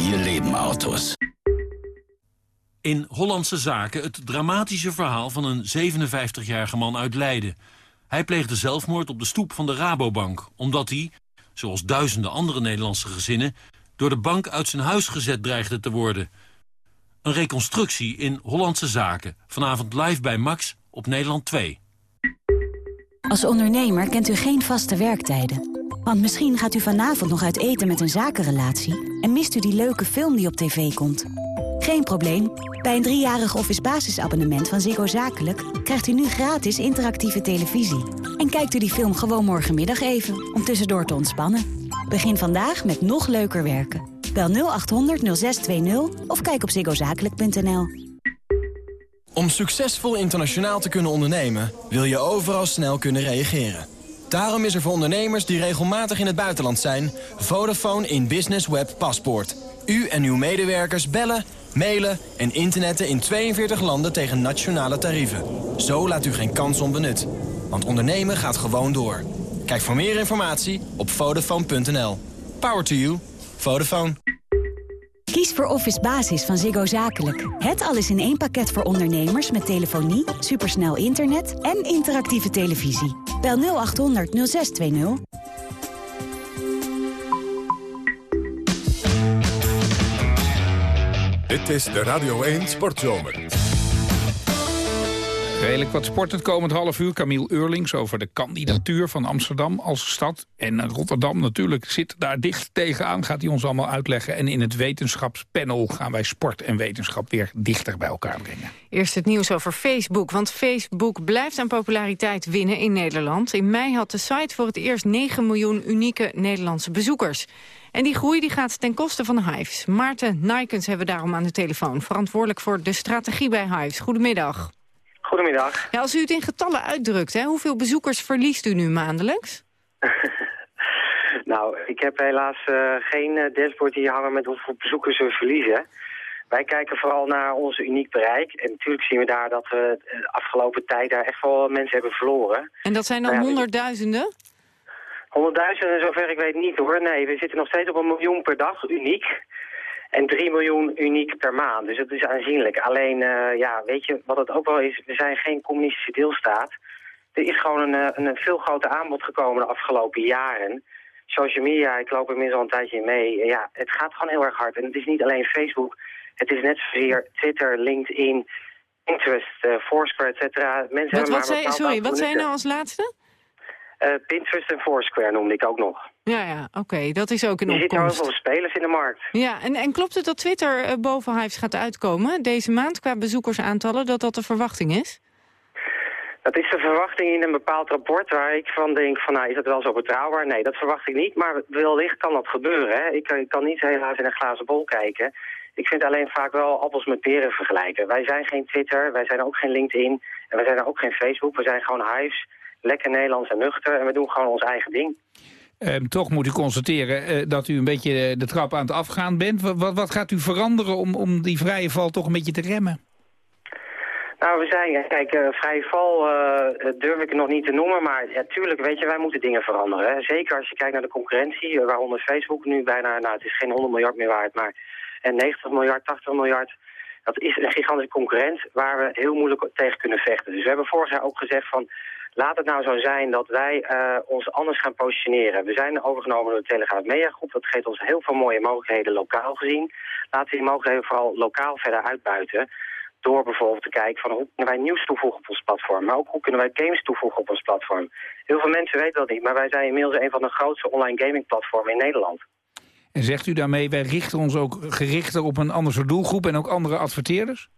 Vier leven auto's. In Hollandse Zaken het dramatische verhaal van een 57-jarige man uit Leiden. Hij pleegde zelfmoord op de stoep van de Rabobank... omdat hij, zoals duizenden andere Nederlandse gezinnen... door de bank uit zijn huis gezet dreigde te worden. Een reconstructie in Hollandse Zaken. Vanavond live bij Max op Nederland 2. Als ondernemer kent u geen vaste werktijden. Want misschien gaat u vanavond nog uit eten met een zakenrelatie... en mist u die leuke film die op tv komt. Geen probleem. Bij een driejarig office basisabonnement van Ziggo Zakelijk... krijgt u nu gratis interactieve televisie. En kijkt u die film gewoon morgenmiddag even, om tussendoor te ontspannen. Begin vandaag met nog leuker werken. Bel 0800 0620 of kijk op ziggozakelijk.nl. Om succesvol internationaal te kunnen ondernemen... wil je overal snel kunnen reageren. Daarom is er voor ondernemers die regelmatig in het buitenland zijn... Vodafone in Business Web Paspoort. U en uw medewerkers bellen, mailen en internetten in 42 landen tegen nationale tarieven. Zo laat u geen kans onbenut. Want ondernemen gaat gewoon door. Kijk voor meer informatie op Vodafone.nl. Power to you. Vodafone. Kies voor Office Basis van Ziggo Zakelijk. Het alles in één pakket voor ondernemers met telefonie, supersnel internet en interactieve televisie. Bel 0800 0620. Dit is de Radio 1 Sportzomer. Redelijk wat sport het komend half uur. Camille Eurlings over de kandidatuur van Amsterdam als stad. En Rotterdam natuurlijk zit daar dicht tegenaan. Gaat hij ons allemaal uitleggen. En in het wetenschapspanel gaan wij sport en wetenschap weer dichter bij elkaar brengen. Eerst het nieuws over Facebook. Want Facebook blijft aan populariteit winnen in Nederland. In mei had de site voor het eerst 9 miljoen unieke Nederlandse bezoekers. En die groei die gaat ten koste van Hives. Maarten Nijkens hebben we daarom aan de telefoon. Verantwoordelijk voor de strategie bij Hives. Goedemiddag. Goedemiddag. Ja, als u het in getallen uitdrukt, hè, hoeveel bezoekers verliest u nu maandelijks? nou, ik heb helaas uh, geen uh, dashboard hier hangen met hoeveel bezoekers we verliezen. Wij kijken vooral naar ons uniek bereik. En natuurlijk zien we daar dat we de afgelopen tijd daar echt wel mensen hebben verloren. En dat zijn dan Nou ja, honderdduizenden? Honderdduizenden, zover ik weet niet hoor. Nee, we zitten nog steeds op een miljoen per dag, uniek. En 3 miljoen uniek per maand. Dus dat is aanzienlijk. Alleen, eh, ja, weet je wat het ook wel is? We zijn geen communistische deelstaat. Er is gewoon een, eh, een veel groter aanbod gekomen de afgelopen jaren. Social media, ik loop er inmiddels al een tijdje mee. Ja, het gaat gewoon heel erg hard. En het is niet alleen Facebook. Het is net zozeer Twitter, LinkedIn, Pinterest, eh, Foursquare, et cetera. Mensen Wat, hebben wat maar zei, sorry, wat zei je nou als laatste? Eh, Pinterest en Foursquare noemde ik ook nog. Ja, ja, oké, dat is ook een Er zitten heel opkomst. veel spelers in de markt. Ja, en, en klopt het dat Twitter eh, boven Hives gaat uitkomen deze maand qua bezoekersaantallen, dat dat de verwachting is? Dat is de verwachting in een bepaald rapport waar ik van denk van nou is dat wel zo betrouwbaar? Nee, dat verwacht ik niet, maar wellicht kan dat gebeuren. Hè? Ik, ik kan niet helaas in een glazen bol kijken. Ik vind alleen vaak wel appels met peren vergelijken. Wij zijn geen Twitter, wij zijn ook geen LinkedIn en wij zijn ook geen Facebook. We zijn gewoon Hives, lekker Nederlands en nuchter en we doen gewoon ons eigen ding. Ehm, toch moet u constateren eh, dat u een beetje eh, de trap aan het afgaan bent. Wat, wat, gaat u veranderen om, om die vrije val toch een beetje te remmen? Nou, we zijn, kijk, uh, vrije val uh, durf ik nog niet te noemen, maar ja, tuurlijk, weet je, wij moeten dingen veranderen. Hè. Zeker als je kijkt naar de concurrentie, waaronder Facebook nu bijna, nou, het is geen 100 miljard meer waard, maar en 90 miljard, 80 miljard. Dat is een gigantische concurrent waar we heel moeilijk tegen kunnen vechten. Dus we hebben vorig jaar ook gezegd van, laat het nou zo zijn dat wij uh, ons anders gaan positioneren. We zijn overgenomen door de Telegraaf Media Groep. Dat geeft ons heel veel mooie mogelijkheden lokaal gezien. Laten we die mogelijkheden vooral lokaal verder uitbuiten. Door bijvoorbeeld te kijken van hoe kunnen wij nieuws toevoegen op ons platform. Maar ook hoe kunnen wij games toevoegen op ons platform. Heel veel mensen weten dat niet, maar wij zijn inmiddels een van de grootste online gaming platformen in Nederland. En zegt u daarmee, wij richten ons ook gerichter op een andere doelgroep en ook andere adverteerders?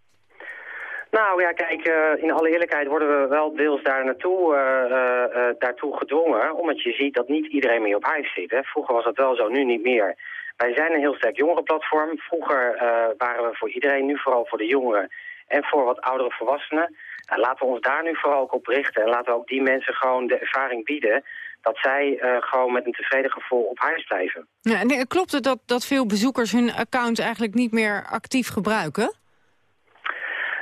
Nou ja, kijk, uh, in alle eerlijkheid worden we wel deels daar naartoe, uh, uh, daartoe gedwongen. Omdat je ziet dat niet iedereen meer op huis zit. Hè. Vroeger was dat wel zo, nu niet meer. Wij zijn een heel sterk jongerenplatform. Vroeger waren we voor iedereen, nu vooral voor de jongeren en voor wat oudere volwassenen. Laten we ons daar nu vooral ook op richten. En laten we ook die mensen gewoon de ervaring bieden dat zij uh, gewoon met een tevreden gevoel op huis blijven. Ja, en klopt het dat, dat veel bezoekers hun account eigenlijk niet meer actief gebruiken?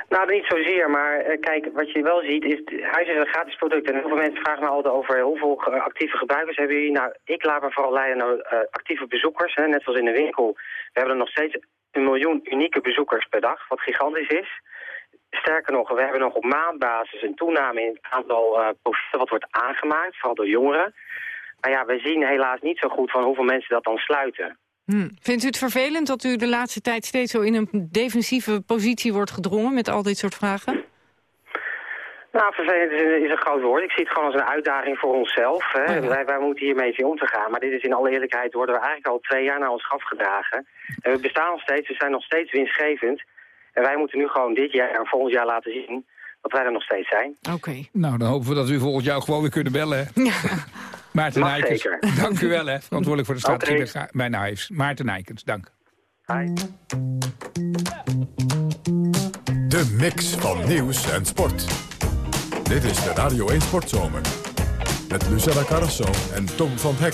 Nou, niet zozeer, maar uh, kijk, wat je wel ziet is, huis is een gratis product. En heel veel mensen vragen me altijd over hoeveel actieve gebruikers hebben jullie. Nou, ik laat me vooral leiden naar uh, actieve bezoekers, hè, net zoals in de winkel. We hebben er nog steeds een miljoen unieke bezoekers per dag, wat gigantisch is. Sterker nog, we hebben nog op maandbasis een toename in het aantal uh, profielen wat wordt aangemaakt, vooral door jongeren. Maar ja, we zien helaas niet zo goed van hoeveel mensen dat dan sluiten. Hm. Vindt u het vervelend dat u de laatste tijd steeds zo in een defensieve positie wordt gedrongen met al dit soort vragen? Nou, vervelend is, een groot woord. Ik zie het gewoon als een uitdaging voor onszelf. Hè. Oh wij, wij, moeten hiermee zien om te gaan. Maar dit is in alle eerlijkheid, worden we eigenlijk al twee jaar naar ons graf gedragen. En we bestaan nog steeds, we zijn nog steeds winstgevend. En wij moeten nu gewoon dit jaar en volgend jaar laten zien dat wij er nog steeds zijn. Oké. Nou, dan hopen we dat we volgend jaar gewoon weer kunnen bellen. Ja. Maarten Mag Nijkens, zeker. dank u wel, hè. Verantwoordelijk voor de strategie okay. bij Nijs. Maarten Nijkens, dank. Hi. De mix van nieuws en sport. Dit is de Radio 1 Sportzomer. Met Lucella Carrasso en Tom van Hek.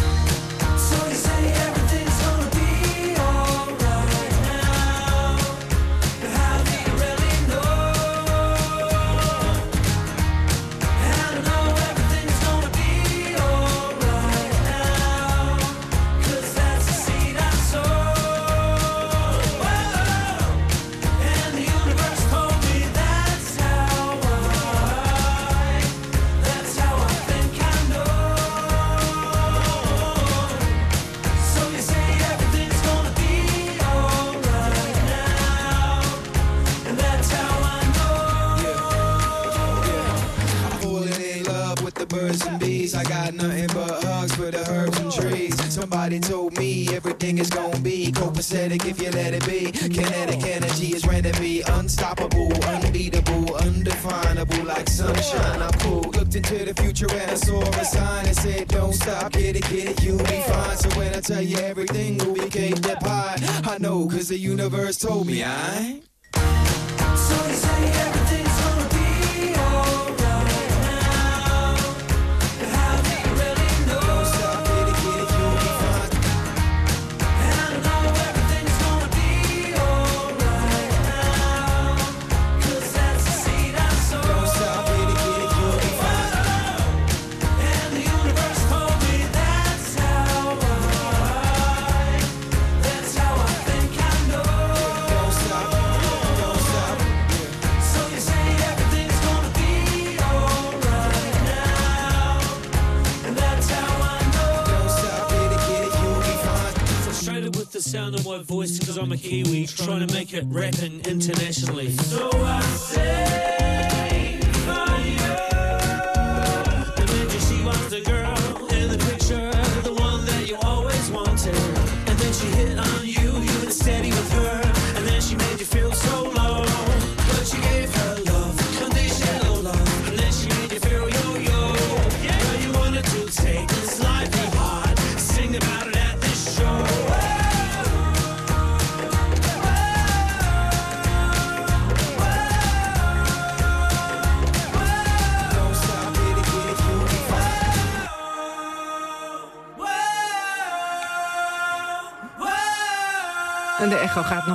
Cause the universe told me I.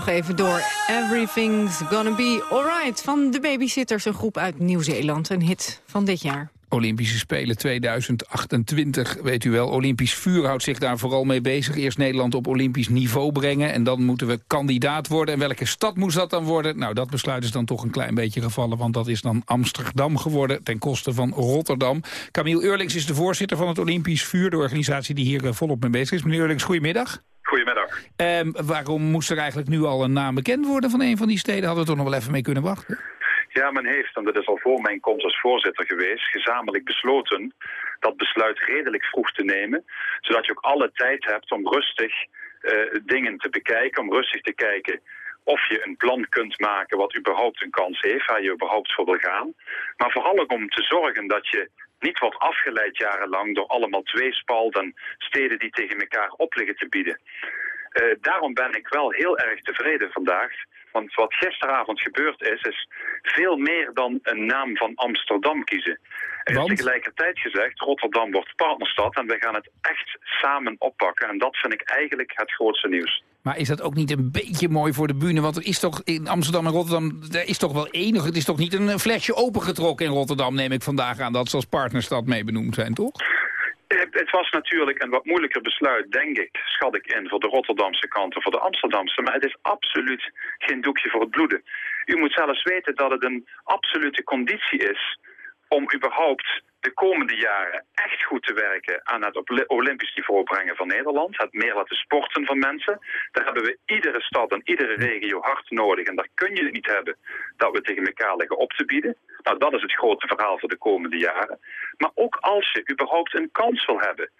even door. Everything's gonna be alright van de Babysitters, een groep uit Nieuw-Zeeland. Een hit van dit jaar. Olympische Spelen 2028, weet u wel. Olympisch vuur houdt zich daar vooral mee bezig. Eerst Nederland op olympisch niveau brengen... en dan moeten we kandidaat worden. En welke stad moest dat dan worden? Nou, dat besluit is dan toch een klein beetje gevallen... want dat is dan Amsterdam geworden ten koste van Rotterdam. Camille Eurlings is de voorzitter van het Olympisch vuur... de organisatie die hier eh, volop mee bezig is. Meneer Eurlings, goedemiddag. Goedemiddag. Ehm, waarom moest er eigenlijk nu al een naam bekend worden van een van die steden? Hadden we toch nog wel even mee kunnen wachten? Ja, men heeft, en dat is al voor mijn komst als voorzitter geweest, gezamenlijk besloten dat besluit redelijk vroeg te nemen. Zodat je ook alle tijd hebt om rustig eh, dingen te bekijken, om rustig te kijken of je een plan kunt maken wat überhaupt een kans heeft, waar je überhaupt voor wil gaan. Maar vooral ook om te zorgen dat je niet wordt afgeleid jarenlang door allemaal tweespalt en steden die tegen elkaar op liggen te bieden. Eh, daarom ben ik wel heel erg tevreden vandaag. Want wat gisteravond gebeurd is, is veel meer dan een naam van Amsterdam kiezen. Er is tegelijkertijd gezegd, Rotterdam wordt partnerstad en we gaan het echt samen oppakken. En dat vind ik eigenlijk het grootste nieuws. Maar is dat ook niet een beetje mooi voor de bühne? Want er is toch in Amsterdam en Rotterdam, er is toch wel enig. Het is toch niet een flesje opengetrokken in Rotterdam, neem ik vandaag aan, dat ze als partnerstad mee benoemd zijn, toch? Het was natuurlijk een wat moeilijker besluit, denk ik, schat ik in, voor de Rotterdamse kant en voor de Amsterdamse. Maar het is absoluut geen doekje voor het bloeden. U moet zelfs weten dat het een absolute conditie is om überhaupt de komende jaren echt goed te werken aan het olympisch niveau brengen van Nederland. Het meer laten sporten van mensen. Daar hebben we iedere stad en iedere regio hard nodig. En daar kun je het niet hebben dat we tegen elkaar liggen op te bieden. Nou, dat is het grote verhaal voor de komende jaren. Maar ook als je überhaupt een kans wil hebben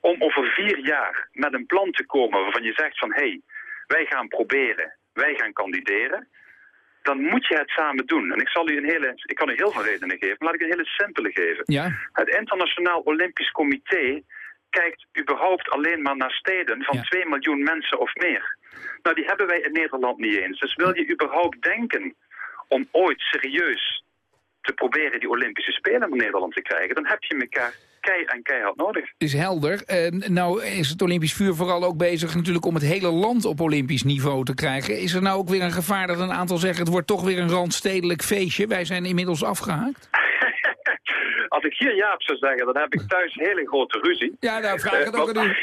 om over vier jaar met een plan te komen waarvan je zegt van hé, hey, wij gaan proberen, wij gaan kandideren dan moet je het samen doen. En ik zal u een hele, ik kan u heel veel redenen geven, maar laat ik een hele simpele geven. Ja. Het Internationaal Olympisch Comité kijkt überhaupt alleen maar naar steden van 2 miljoen mensen of meer. Nou, die hebben wij in Nederland niet eens. Dus wil je überhaupt denken om ooit serieus te proberen die Olympische Spelen van Nederland te krijgen, dan heb je elkaar kei en keihard nodig. Is helder. Eh, nou is het Olympisch vuur vooral ook bezig natuurlijk om het hele land op Olympisch niveau te krijgen. Is er nou ook weer een gevaar dat een aantal zeggen het wordt toch weer een randstedelijk feestje? Wij zijn inmiddels afgehaakt. Als ik hier Jaap zou zeggen, dan heb ik thuis een hele grote ruzie. Ja, nou, vraag het Eh, ook aan u.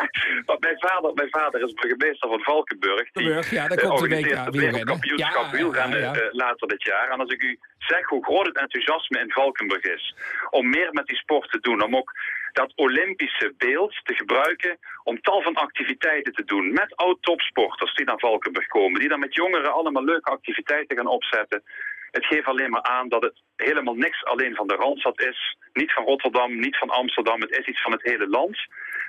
Want mijn vader, mijn vader is burgemeester van Valkenburg. Die Burg, ja, daar eh, komt WK het wielrennen. wereldkampioenschap wielrennen eh, later dit jaar. En als ik u zeg hoe groot het enthousiasme in Valkenburg is om meer met die sport te doen, om ook dat Olympische beeld te gebruiken om tal van activiteiten te doen. Met oud-topsporters die naar Valkenburg komen, die dan met jongeren allemaal leuke activiteiten gaan opzetten. Het geeft alleen maar aan dat het helemaal niks alleen van de Randstad is. Niet van Rotterdam, niet van Amsterdam. Het is iets van het hele land.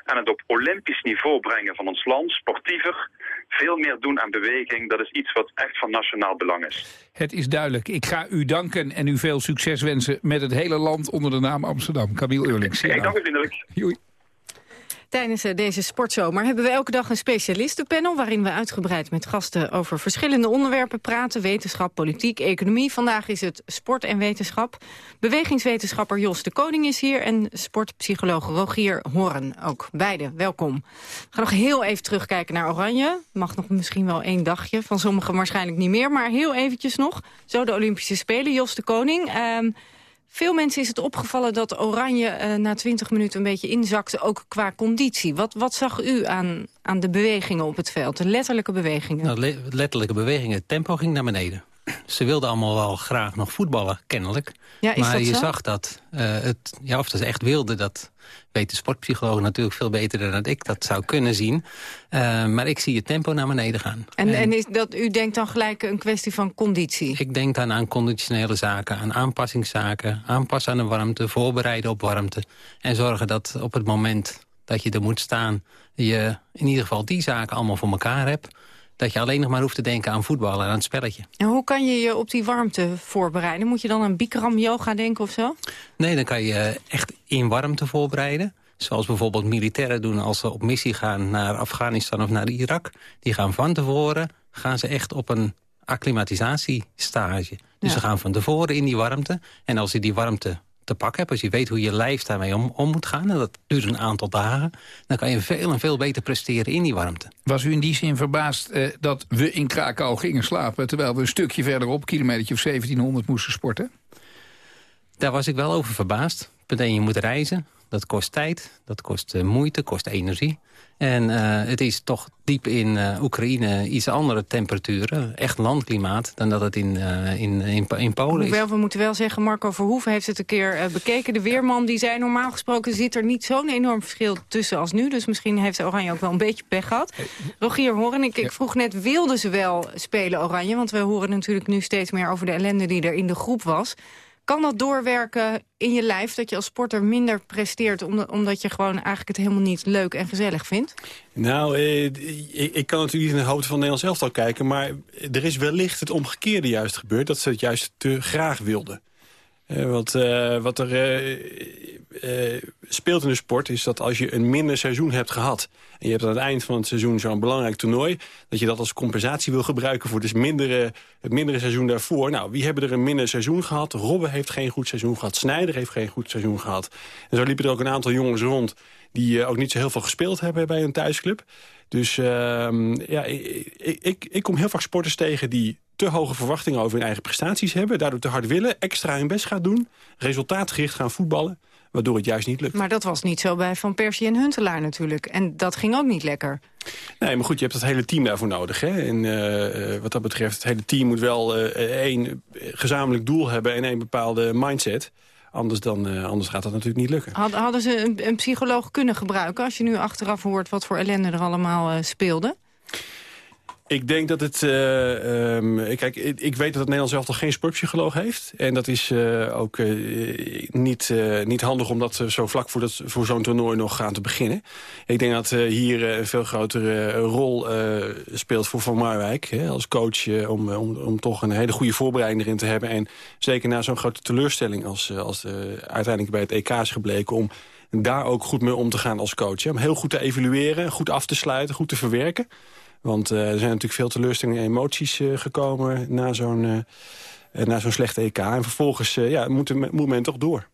En het op olympisch niveau brengen van ons land, sportiever, veel meer doen aan beweging, dat is iets wat echt van nationaal belang is. Het is duidelijk. Ik ga u danken en u veel succes wensen met het hele land onder de naam Amsterdam. Camille Eurlings. Ik dank u vriendelijk. Tijdens eh, deze sportzomer hebben we elke dag een specialistenpanel... waarin we uitgebreid met gasten over verschillende onderwerpen praten. Wetenschap, politiek, economie. Vandaag is het sport en wetenschap. Bewegingswetenschapper Jos de Koning is hier... en sportpsycholoog Rogier Horen ook. Beide, welkom. We gaan nog heel even terugkijken naar Oranje. Mag nog misschien wel één dagje. Van sommigen waarschijnlijk niet meer, maar heel eventjes nog. Zo de Olympische Spelen, Jos de Koning... Ehm, veel mensen is het opgevallen dat Oranje eh, na 20 minuten een beetje inzakte, ook qua conditie. Wat, wat zag u aan, aan de bewegingen op het veld, de letterlijke bewegingen? Nou, le- letterlijke bewegingen. Het tempo ging naar beneden. Ze wilden allemaal wel graag nog voetballen, kennelijk. Ja, maar je zo? zag dat, eh, het, ja, of dat ze echt wilden, dat weten sportpsychologen natuurlijk veel beter dan ik dat zou kunnen zien. Eh, maar ik zie het tempo naar beneden gaan. En, en is dat, u denkt dan gelijk een kwestie van conditie? Ik denk dan aan conditionele zaken, aan aanpassingszaken... aanpassen aan de warmte, voorbereiden op warmte... en zorgen dat op het moment dat je er moet staan... je in ieder geval die zaken allemaal voor elkaar hebt... dat je alleen nog maar hoeft te denken aan voetballen en aan het spelletje. En hoe kan je je op die warmte voorbereiden? Moet je dan aan Bikram yoga denken of zo? Nee, dan kan je echt in warmte voorbereiden. Zoals bijvoorbeeld militairen doen als ze op missie gaan naar Afghanistan of naar Irak. Die gaan van tevoren gaan ze echt op een acclimatisatiestage. Dus ze gaan van tevoren in die warmte. En als je die warmte te pakken hebt, als je weet hoe je lijf daarmee om, om moet gaan... en dat duurt een aantal dagen, dan kan je veel en veel beter presteren in die warmte. Was u in die zin verbaasd eh, dat we in Krakau gingen slapen... terwijl we een stukje verderop, kilometer of 1700, moesten sporten? Daar was ik wel over verbaasd. Meteen, je moet reizen, dat kost tijd, dat kost eh, moeite, kost energie. En eh, het is toch diep in eh, Oekraïne iets andere temperaturen, echt landklimaat... dan dat het in, eh, in, in, in Polen is. Hoewel, we moeten wel zeggen, Marco Verhoeven heeft het een keer eh, bekeken. De weerman die zei, normaal gesproken zit er niet zo'n enorm verschil tussen als nu. Dus misschien heeft Oranje ook wel een beetje pech gehad. Rogier Horen, ik, ik vroeg net, wilden ze wel spelen Oranje? Want we horen natuurlijk nu steeds meer over de ellende die er in de groep was. Kan dat doorwerken in je lijf, dat je als sporter minder presteert... omdat, je gewoon eigenlijk het helemaal niet leuk en gezellig vindt? Nou, eh, ik, kan natuurlijk niet in de hoofd van Nederlands elftal kijken... maar er is wellicht het omgekeerde juist gebeurd... dat ze het juist te graag wilden. Eh, want eh, wat er eh, speelt in de sport is dat als je een minder seizoen hebt gehad... en je hebt aan het eind van het seizoen zo'n belangrijk toernooi... dat je dat als compensatie wil gebruiken voor dus mindere, het mindere seizoen daarvoor. Nou, wie hebben er een minder seizoen gehad? Robben heeft geen goed seizoen gehad. Snijder heeft geen goed seizoen gehad. En zo liepen er ook een aantal jongens rond... die eh, ook niet zo heel veel gespeeld hebben bij hun thuisclub. Dus ehm, ja, ik, ik, ik, kom heel vaak sporters tegen die te hoge verwachtingen over hun eigen prestaties hebben... daardoor te hard willen, extra hun best gaan doen... resultaatgericht gaan voetballen, waardoor het juist niet lukt. Maar dat was niet zo bij Van Persie en Huntelaar natuurlijk. En dat ging ook niet lekker. Nee, maar goed, je hebt het hele team daarvoor nodig. Hè? En uh, wat dat betreft, het hele team moet wel uh, één gezamenlijk doel hebben... en één bepaalde mindset. Anders, dan, uh, anders gaat dat natuurlijk niet lukken. Had, hadden ze een, een, psycholoog kunnen gebruiken... als je nu achteraf hoort wat voor ellende er allemaal speelde? Ik denk dat het... Uh, um, kijk, ik, weet dat het Nederlands elftal geen sportpsycholoog heeft. En dat is uh, ook uh, niet, niet handig om dat zo vlak voor, dat, voor zo'n toernooi nog gaan te beginnen. Ik denk dat hier een veel grotere rol speelt voor Van Marwijk hè, als coach... om, om, om toch een hele goede voorbereiding erin te hebben. En zeker na zo'n grote teleurstelling als, als uiteindelijk bij het EK is gebleken... om daar ook goed mee om te gaan als coach. Hè, om heel goed te evalueren, goed af te sluiten, goed te verwerken... Want uh, er zijn natuurlijk veel teleurstellingen en emoties uh, gekomen na zo'n uh, na zo'n slechte EK. En vervolgens ja, moet, moet men toch door.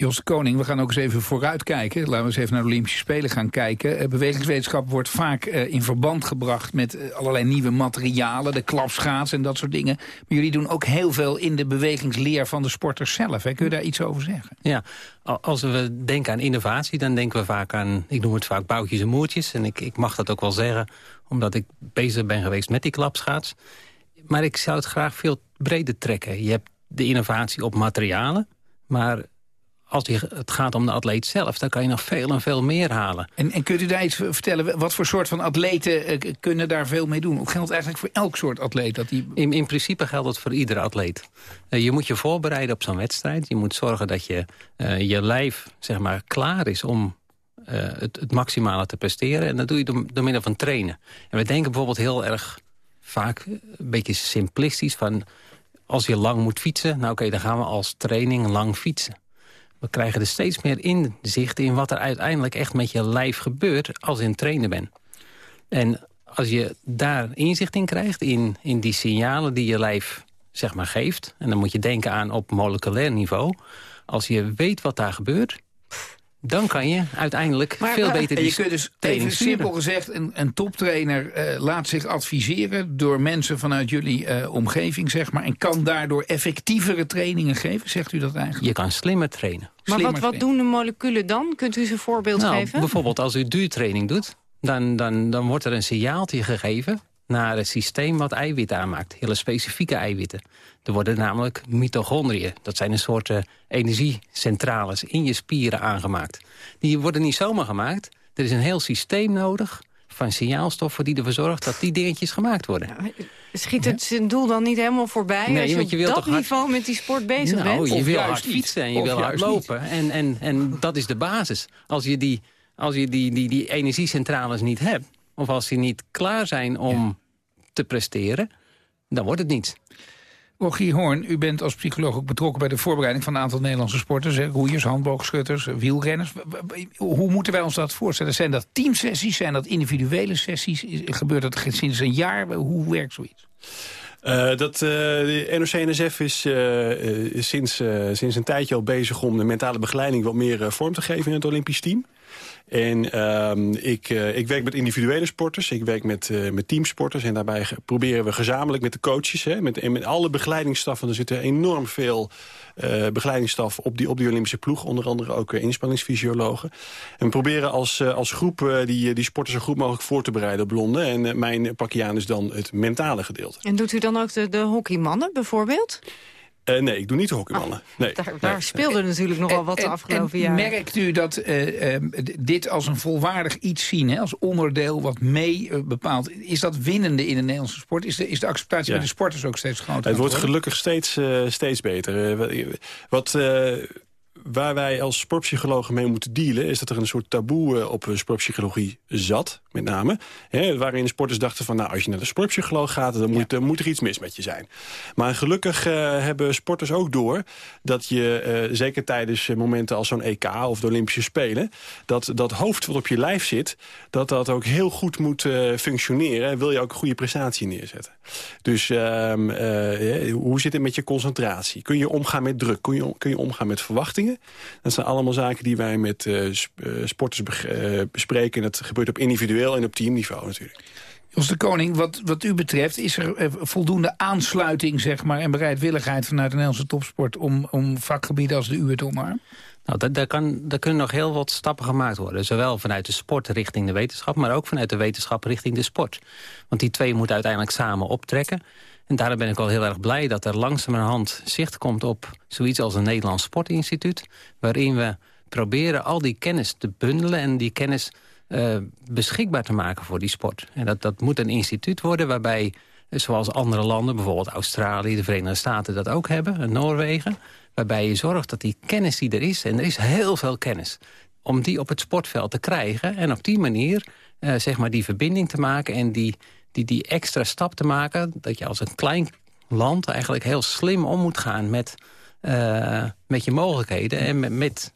Jos Koning, we gaan ook eens even vooruit kijken. Laten we eens even naar de Olympische Spelen gaan kijken. Bewegingswetenschap wordt vaak in verband gebracht met allerlei nieuwe materialen. De klapschaats en dat soort dingen. Maar jullie doen ook heel veel in de bewegingsleer van de sporters zelf. Kun je daar iets over zeggen? Ja, als we denken aan innovatie, dan denken we vaak aan... ik noem het vaak boutjes en moertjes. En ik, ik mag dat ook wel zeggen, omdat ik bezig ben geweest met die klapschaats. Maar ik zou het graag veel breder trekken. Je hebt de innovatie op materialen, maar als het gaat om de atleet zelf, dan kan je nog veel en veel meer halen. En, en kunt u daar iets vertellen? Wat voor soort van atleten uh, kunnen daar veel mee doen? Of geldt eigenlijk voor elk soort atleet? Dat die... in, in principe geldt het voor iedere atleet. Uh, je moet je voorbereiden op zo'n wedstrijd. Je moet zorgen dat je, uh, je lijf zeg maar, klaar is om het, het, maximale te presteren. En dat doe je door, door middel van trainen. En we denken bijvoorbeeld heel erg vaak een beetje simplistisch van... als je lang moet fietsen, nou oké, okay, dan gaan we als training lang fietsen. We krijgen er steeds meer inzicht in wat er uiteindelijk echt met je lijf gebeurt als je een trainer bent. En als je daar inzicht in krijgt, in, in die signalen die je lijf zeg maar geeft... en dan moet je denken aan op moleculair niveau... als je weet wat daar gebeurt, dan kan je uiteindelijk maar, veel beter En je kunt dus even simpel gezegd, een, een toptrainer uh, laat zich adviseren... door mensen vanuit jullie uh, omgeving, zeg maar... en kan daardoor effectievere trainingen geven, zegt u dat eigenlijk? Je kan slimmer trainen. Maar wat, wat doen de moleculen dan? Kunt u ze een voorbeeld nou, geven? Bijvoorbeeld als u duurtraining doet, dan, dan, dan wordt er een signaaltje gegeven naar het systeem wat eiwitten aanmaakt. Hele specifieke eiwitten. Er worden namelijk mitochondriën. Dat zijn een soort eh, energiecentrales in je spieren aangemaakt. Die worden niet zomaar gemaakt. Er is een heel systeem nodig van signaalstoffen die ervoor zorgt dat die dingetjes gemaakt worden. Schiet het zijn doel dan niet helemaal voorbij Nee, als je, want je op wilt dat hard- niveau met die sport bezig nou, bent? je wil hard fietsen en je wil hard niet. lopen. En, en, en dat is de basis. Als je die, als je die, die, die energiecentrales niet hebt... of als die niet klaar zijn om te presteren... dan wordt het niets. Rogier Hoorn, u bent als psycholoog ook betrokken bij de voorbereiding van een aantal Nederlandse sporters. Hè? Roeiers, handboogschutters, wielrenners. Hoe moeten wij ons dat voorstellen? Zijn dat teamsessies? Zijn dat individuele sessies? Is- Gebeurt dat sinds een jaar? Hoe werkt zoiets? Eh, dat, eh, de NOC-NSF is eh, eh, sinds, eh, sinds een tijdje al bezig om de mentale begeleiding wat meer vorm te geven in het Olympisch team. En ehm, ik, eh, ik werk met individuele sporters, ik werk met, eh, met teamsporters... en daarbij proberen we gezamenlijk met de coaches... Hè, met, en met alle begeleidingsstaf, want er zitten enorm veel eh begeleidingsstaf op die, op die Olympische ploeg. Onder andere ook inspanningsfysiologen. En we proberen als, als groep die, die sporters zo goed mogelijk voor te bereiden op Londen. En mijn pakje aan is dan het mentale gedeelte. En doet u dan ook de, de hockeymannen bijvoorbeeld? Eh, nee, ik doe niet de hockeymannen. nee. Daar, daar speelde natuurlijk nogal wat de afgelopen en jaren. merkt u dat eh, eh, d- dit als een volwaardig iets zien, hè, als onderdeel wat mee eh, bepaalt, is dat winnende in de Nederlandse sport? Is de, is de acceptatie Ja. bij de sporters ook steeds groter? Het wordt worden? gelukkig steeds, eh, steeds beter. Eh, wa- wat, eh, waar wij als sportpsychologen mee moeten dealen... is dat er een soort taboe eh, op eh, sportpsychologie zat, met name. Hè, waarin de sporters dachten van... nou, als je naar de sportpsycholoog gaat, dan moet, moet er iets mis met je zijn. Maar gelukkig eh, hebben sporters ook door... dat je, eh, zeker tijdens eh, momenten als zo'n EK of de Olympische Spelen... dat dat hoofd wat op je lijf zit... dat dat ook heel goed moet functioneren... wil je ook een goede prestatie neerzetten. Dus ehm, eh, hoe zit het met je concentratie? Kun je omgaan met druk? Kun je, kun je omgaan met verwachtingen? Dat zijn allemaal zaken die wij met sp- sporters bespreken. En dat gebeurt op individueel en op teamniveau natuurlijk. Jos de Koning, wat, wat u betreft, is er eh, voldoende aansluiting zeg maar, en bereidwilligheid vanuit de Nederlandse topsport om, om vakgebieden als de uwe te omarmen? Nou, daar, daar, kan, daar kunnen nog heel wat stappen gemaakt worden. Zowel vanuit de sport richting de wetenschap... maar ook vanuit de wetenschap richting de sport. Want die twee moeten uiteindelijk samen optrekken. En daarom ben ik wel heel erg blij dat er langzamerhand zicht komt op... zoiets als een Nederlands Sportinstituut... waarin we proberen al die kennis te bundelen... en die kennis eh, beschikbaar te maken voor die sport. En dat, dat moet een instituut worden waarbij, zoals andere landen... bijvoorbeeld Australië, de Verenigde Staten dat ook hebben... en Noorwegen, waarbij je zorgt dat die kennis die er is... en er is heel veel kennis, om die op het sportveld te krijgen... en op die manier eh, zeg maar die verbinding te maken... en die, die, die extra stap te maken... dat je als een klein land eigenlijk heel slim om moet gaan... met, eh, met je mogelijkheden en met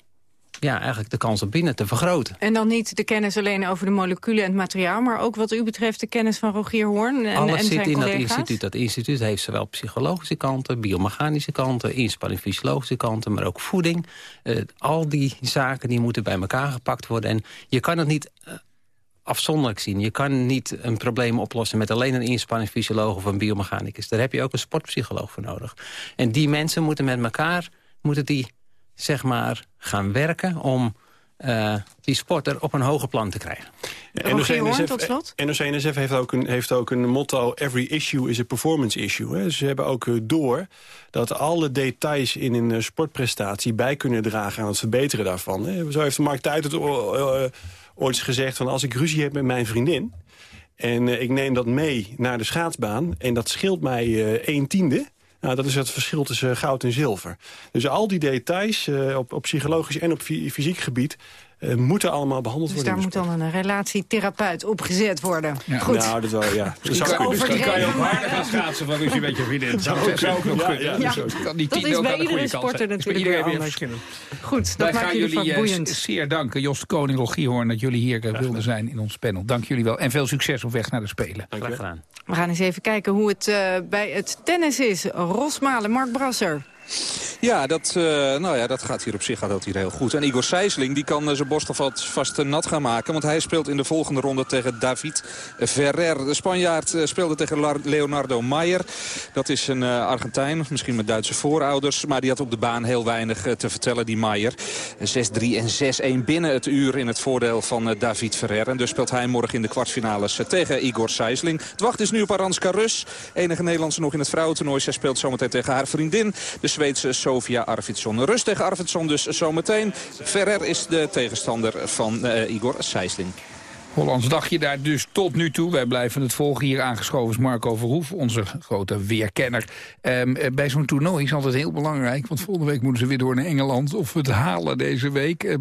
ja, eigenlijk de kans op binnen te vergroten. En dan niet de kennis alleen over de moleculen en het materiaal... maar ook wat u betreft de kennis van Rogier Hoorn en, Alles en zit zijn in dat instituut. Dat instituut heeft zowel psychologische kanten, biomechanische kanten... inspanning fysiologische kanten, maar ook voeding. Eh, al die zaken die moeten bij elkaar gepakt worden. En je kan het niet eh, afzonderlijk zien. Je kan niet een probleem oplossen met alleen een inspanningsfysioloog of een biomechanicus. Daar heb je ook een sportpsycholoog voor nodig. En die mensen moeten met elkaar moeten die, zeg maar, gaan werken om eh, die sporter op een hoger plan te krijgen. Tot slot? NOC-NSF heeft ook, een, heeft ook een motto... every issue is a performance issue. Hè. Dus ze hebben ook eh, door dat alle details in een eh, sportprestatie... bij kunnen dragen aan het verbeteren daarvan. Hè. Zo heeft Mark Tuit het eh, ooit gezegd... van als ik ruzie heb met mijn vriendin... en eh, ik neem dat mee naar de schaatsbaan... en dat scheelt mij eh een tiende... Nou, dat is het verschil tussen goud en zilver. Dus al die details eh, op, op psychologisch en op fy- fysiek gebied... eh, moeten allemaal behandeld Dus worden. daar in de moet dan een relatietherapeut op gezet worden. Ja. Goed. Nou, dat wel, ja. Misschien kan, misschien kan je ook harder gaan schaatsen van ruzie met je vriendin. Zou Dat ook zou ook nog kunnen. kunnen. Ja, Dus ja. dat is bij iedere sporter natuurlijk iedereen weer anders. Goed, dat Wij maakt gaan jullie vak eh, boeiend. zeer danken. Jos de Koning, Rogier Hoorn, dat jullie hier eh, wilden zijn in ons panel. Dank jullie wel. En veel succes op weg naar de Spelen. Graag gedaan. We gaan eens even kijken hoe het eh, bij het tennis is. Rosmalen, Mark Brasser. Ja, dat, uh, nou ja, dat gaat hier op zich gaat hier heel goed. En Igor Sijsling die kan uh, zijn borst alvast vast uh, nat gaan maken. Want hij speelt in de volgende ronde tegen David Ferrer. De Spanjaard speelde tegen Leonardo Maier. Dat is een Argentijn, misschien met Duitse voorouders. Maar die had op de baan heel weinig te vertellen, die Maier. 6-3 en 6-1 binnen het uur in het voordeel van David Ferrer. En dus speelt hij morgen in de kwartfinales tegen Igor Sijsling. Het wacht is nu op Aranska Rus. Enige Nederlandse nog in het vrouwentoernooi. Zij speelt zometeen tegen haar vriendin, de Zweedse Sofia Arvidsson. Rust tegen Arvidsson dus zometeen. Ferrer is de tegenstander van uh, Igor Sijsling. Hollands dagje daar dus tot nu toe. Wij blijven het volgen. Hier aangeschoven is Marco Verhoef, onze grote weerkenner. Um, bij zo'n toernooi is altijd heel belangrijk... want volgende week moeten ze weer door naar Engeland... of we het halen deze week. Uh,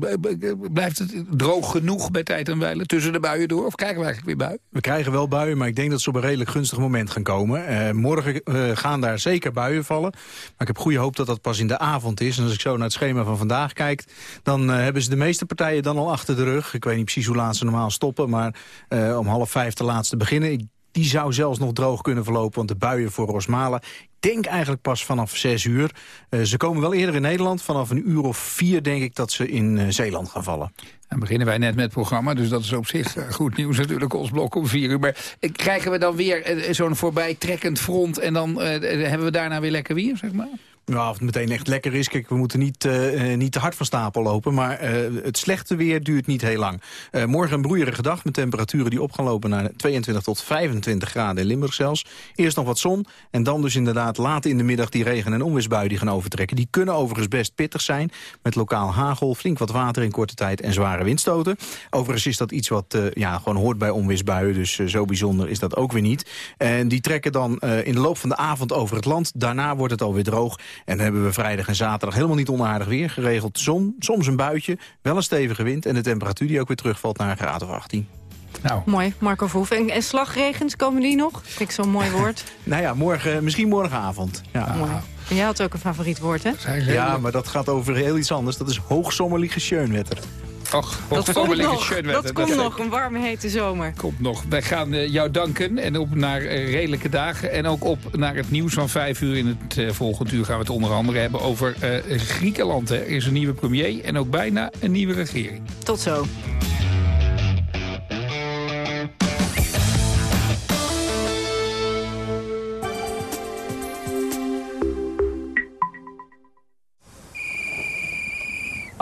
blijft het droog genoeg bij tijd en wijle tussen de buien door? Of krijgen we eigenlijk weer buien? We krijgen wel buien, maar ik denk dat ze op een redelijk gunstig moment gaan komen. Morgen gaan daar zeker buien vallen. Maar ik heb goede hoop dat dat pas in de avond is. En als ik zo naar het schema van vandaag kijk... dan hebben ze de meeste partijen dan al achter de rug. Ik weet niet precies hoe laat ze normaal stoppen maar uh, om half vijf te laatste beginnen. Ik, die zou zelfs nog droog kunnen verlopen, want de buien voor Rosmalen... Denk eigenlijk pas vanaf zes uur. Uh, ze komen wel eerder in Nederland. Vanaf een uur of vier denk ik dat ze in uh, Zeeland gaan vallen. Dan beginnen wij net met het programma, dus dat is op zich goed nieuws natuurlijk. Ons blok om vier uur. Maar krijgen we dan weer zo'n voorbij trekkend front... en dan hebben we daarna weer lekker weer, zeg maar? Ja, of het meteen echt lekker is. Kijk, we moeten niet, uh, niet te hard van stapel lopen. Maar uh, het slechte weer duurt niet heel lang. Morgen een broeierige dag met temperaturen die op gaan lopen naar 22 tot 25 graden in Limburg zelfs. Eerst nog wat zon en dan dus inderdaad laat in de middag die regen- en onweersbuien die gaan overtrekken. Die kunnen overigens best pittig zijn. Met lokaal hagel, flink wat water in korte tijd en zware windstoten. Overigens is dat iets wat ja, gewoon hoort bij onweersbuien. Dus zo bijzonder is dat ook weer niet. En die trekken dan in de loop van de avond over het land. Daarna wordt het alweer droog. En dan hebben we vrijdag en zaterdag helemaal niet onaardig weer. Geregeld zon, soms een buitje, wel een stevige wind... en de temperatuur die ook weer terugvalt naar een graad of 18. Nou. Mooi, Marco Verhoef. En, en slagregens, komen die nog? Vind ik zo'n mooi woord. nou ja, morgen, misschien morgenavond. Ja. Mooi. En jij had ook een favoriet woord, hè? Ja, maar dat gaat over heel iets anders. Dat is hoogsommerliche schönwetter. Och, dat komt nog, dat komt nog, een warme hete zomer. Komt nog. Wij gaan uh, jou danken en op naar uh, redelijke dagen. En ook op naar het nieuws van vijf uur. In het uh, volgende uur gaan we het onder andere hebben over Griekenland. Hè. Er is een nieuwe premier en ook bijna een nieuwe regering. Tot zo.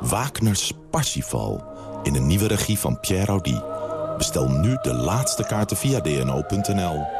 Wagner's Parsifal in een nieuwe regie van Pierre Audi. Bestel nu de laatste kaarten via dno.nl.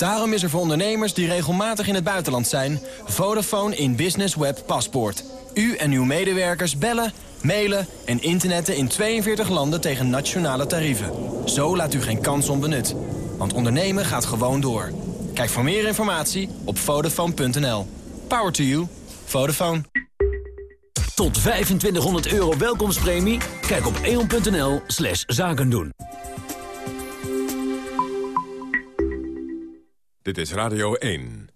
Daarom is er voor ondernemers die regelmatig in het buitenland zijn... Vodafone in Business Web Paspoort. U en uw medewerkers bellen, mailen en internetten in 42 landen tegen nationale tarieven. Zo laat u geen kans onbenut. Want ondernemen gaat gewoon door. Kijk voor meer informatie op Vodafone.nl. Power to you. Vodafone. Tot 2500 euro welkomstpremie? Kijk op eon.nl slash zaken Dit is Radio 1.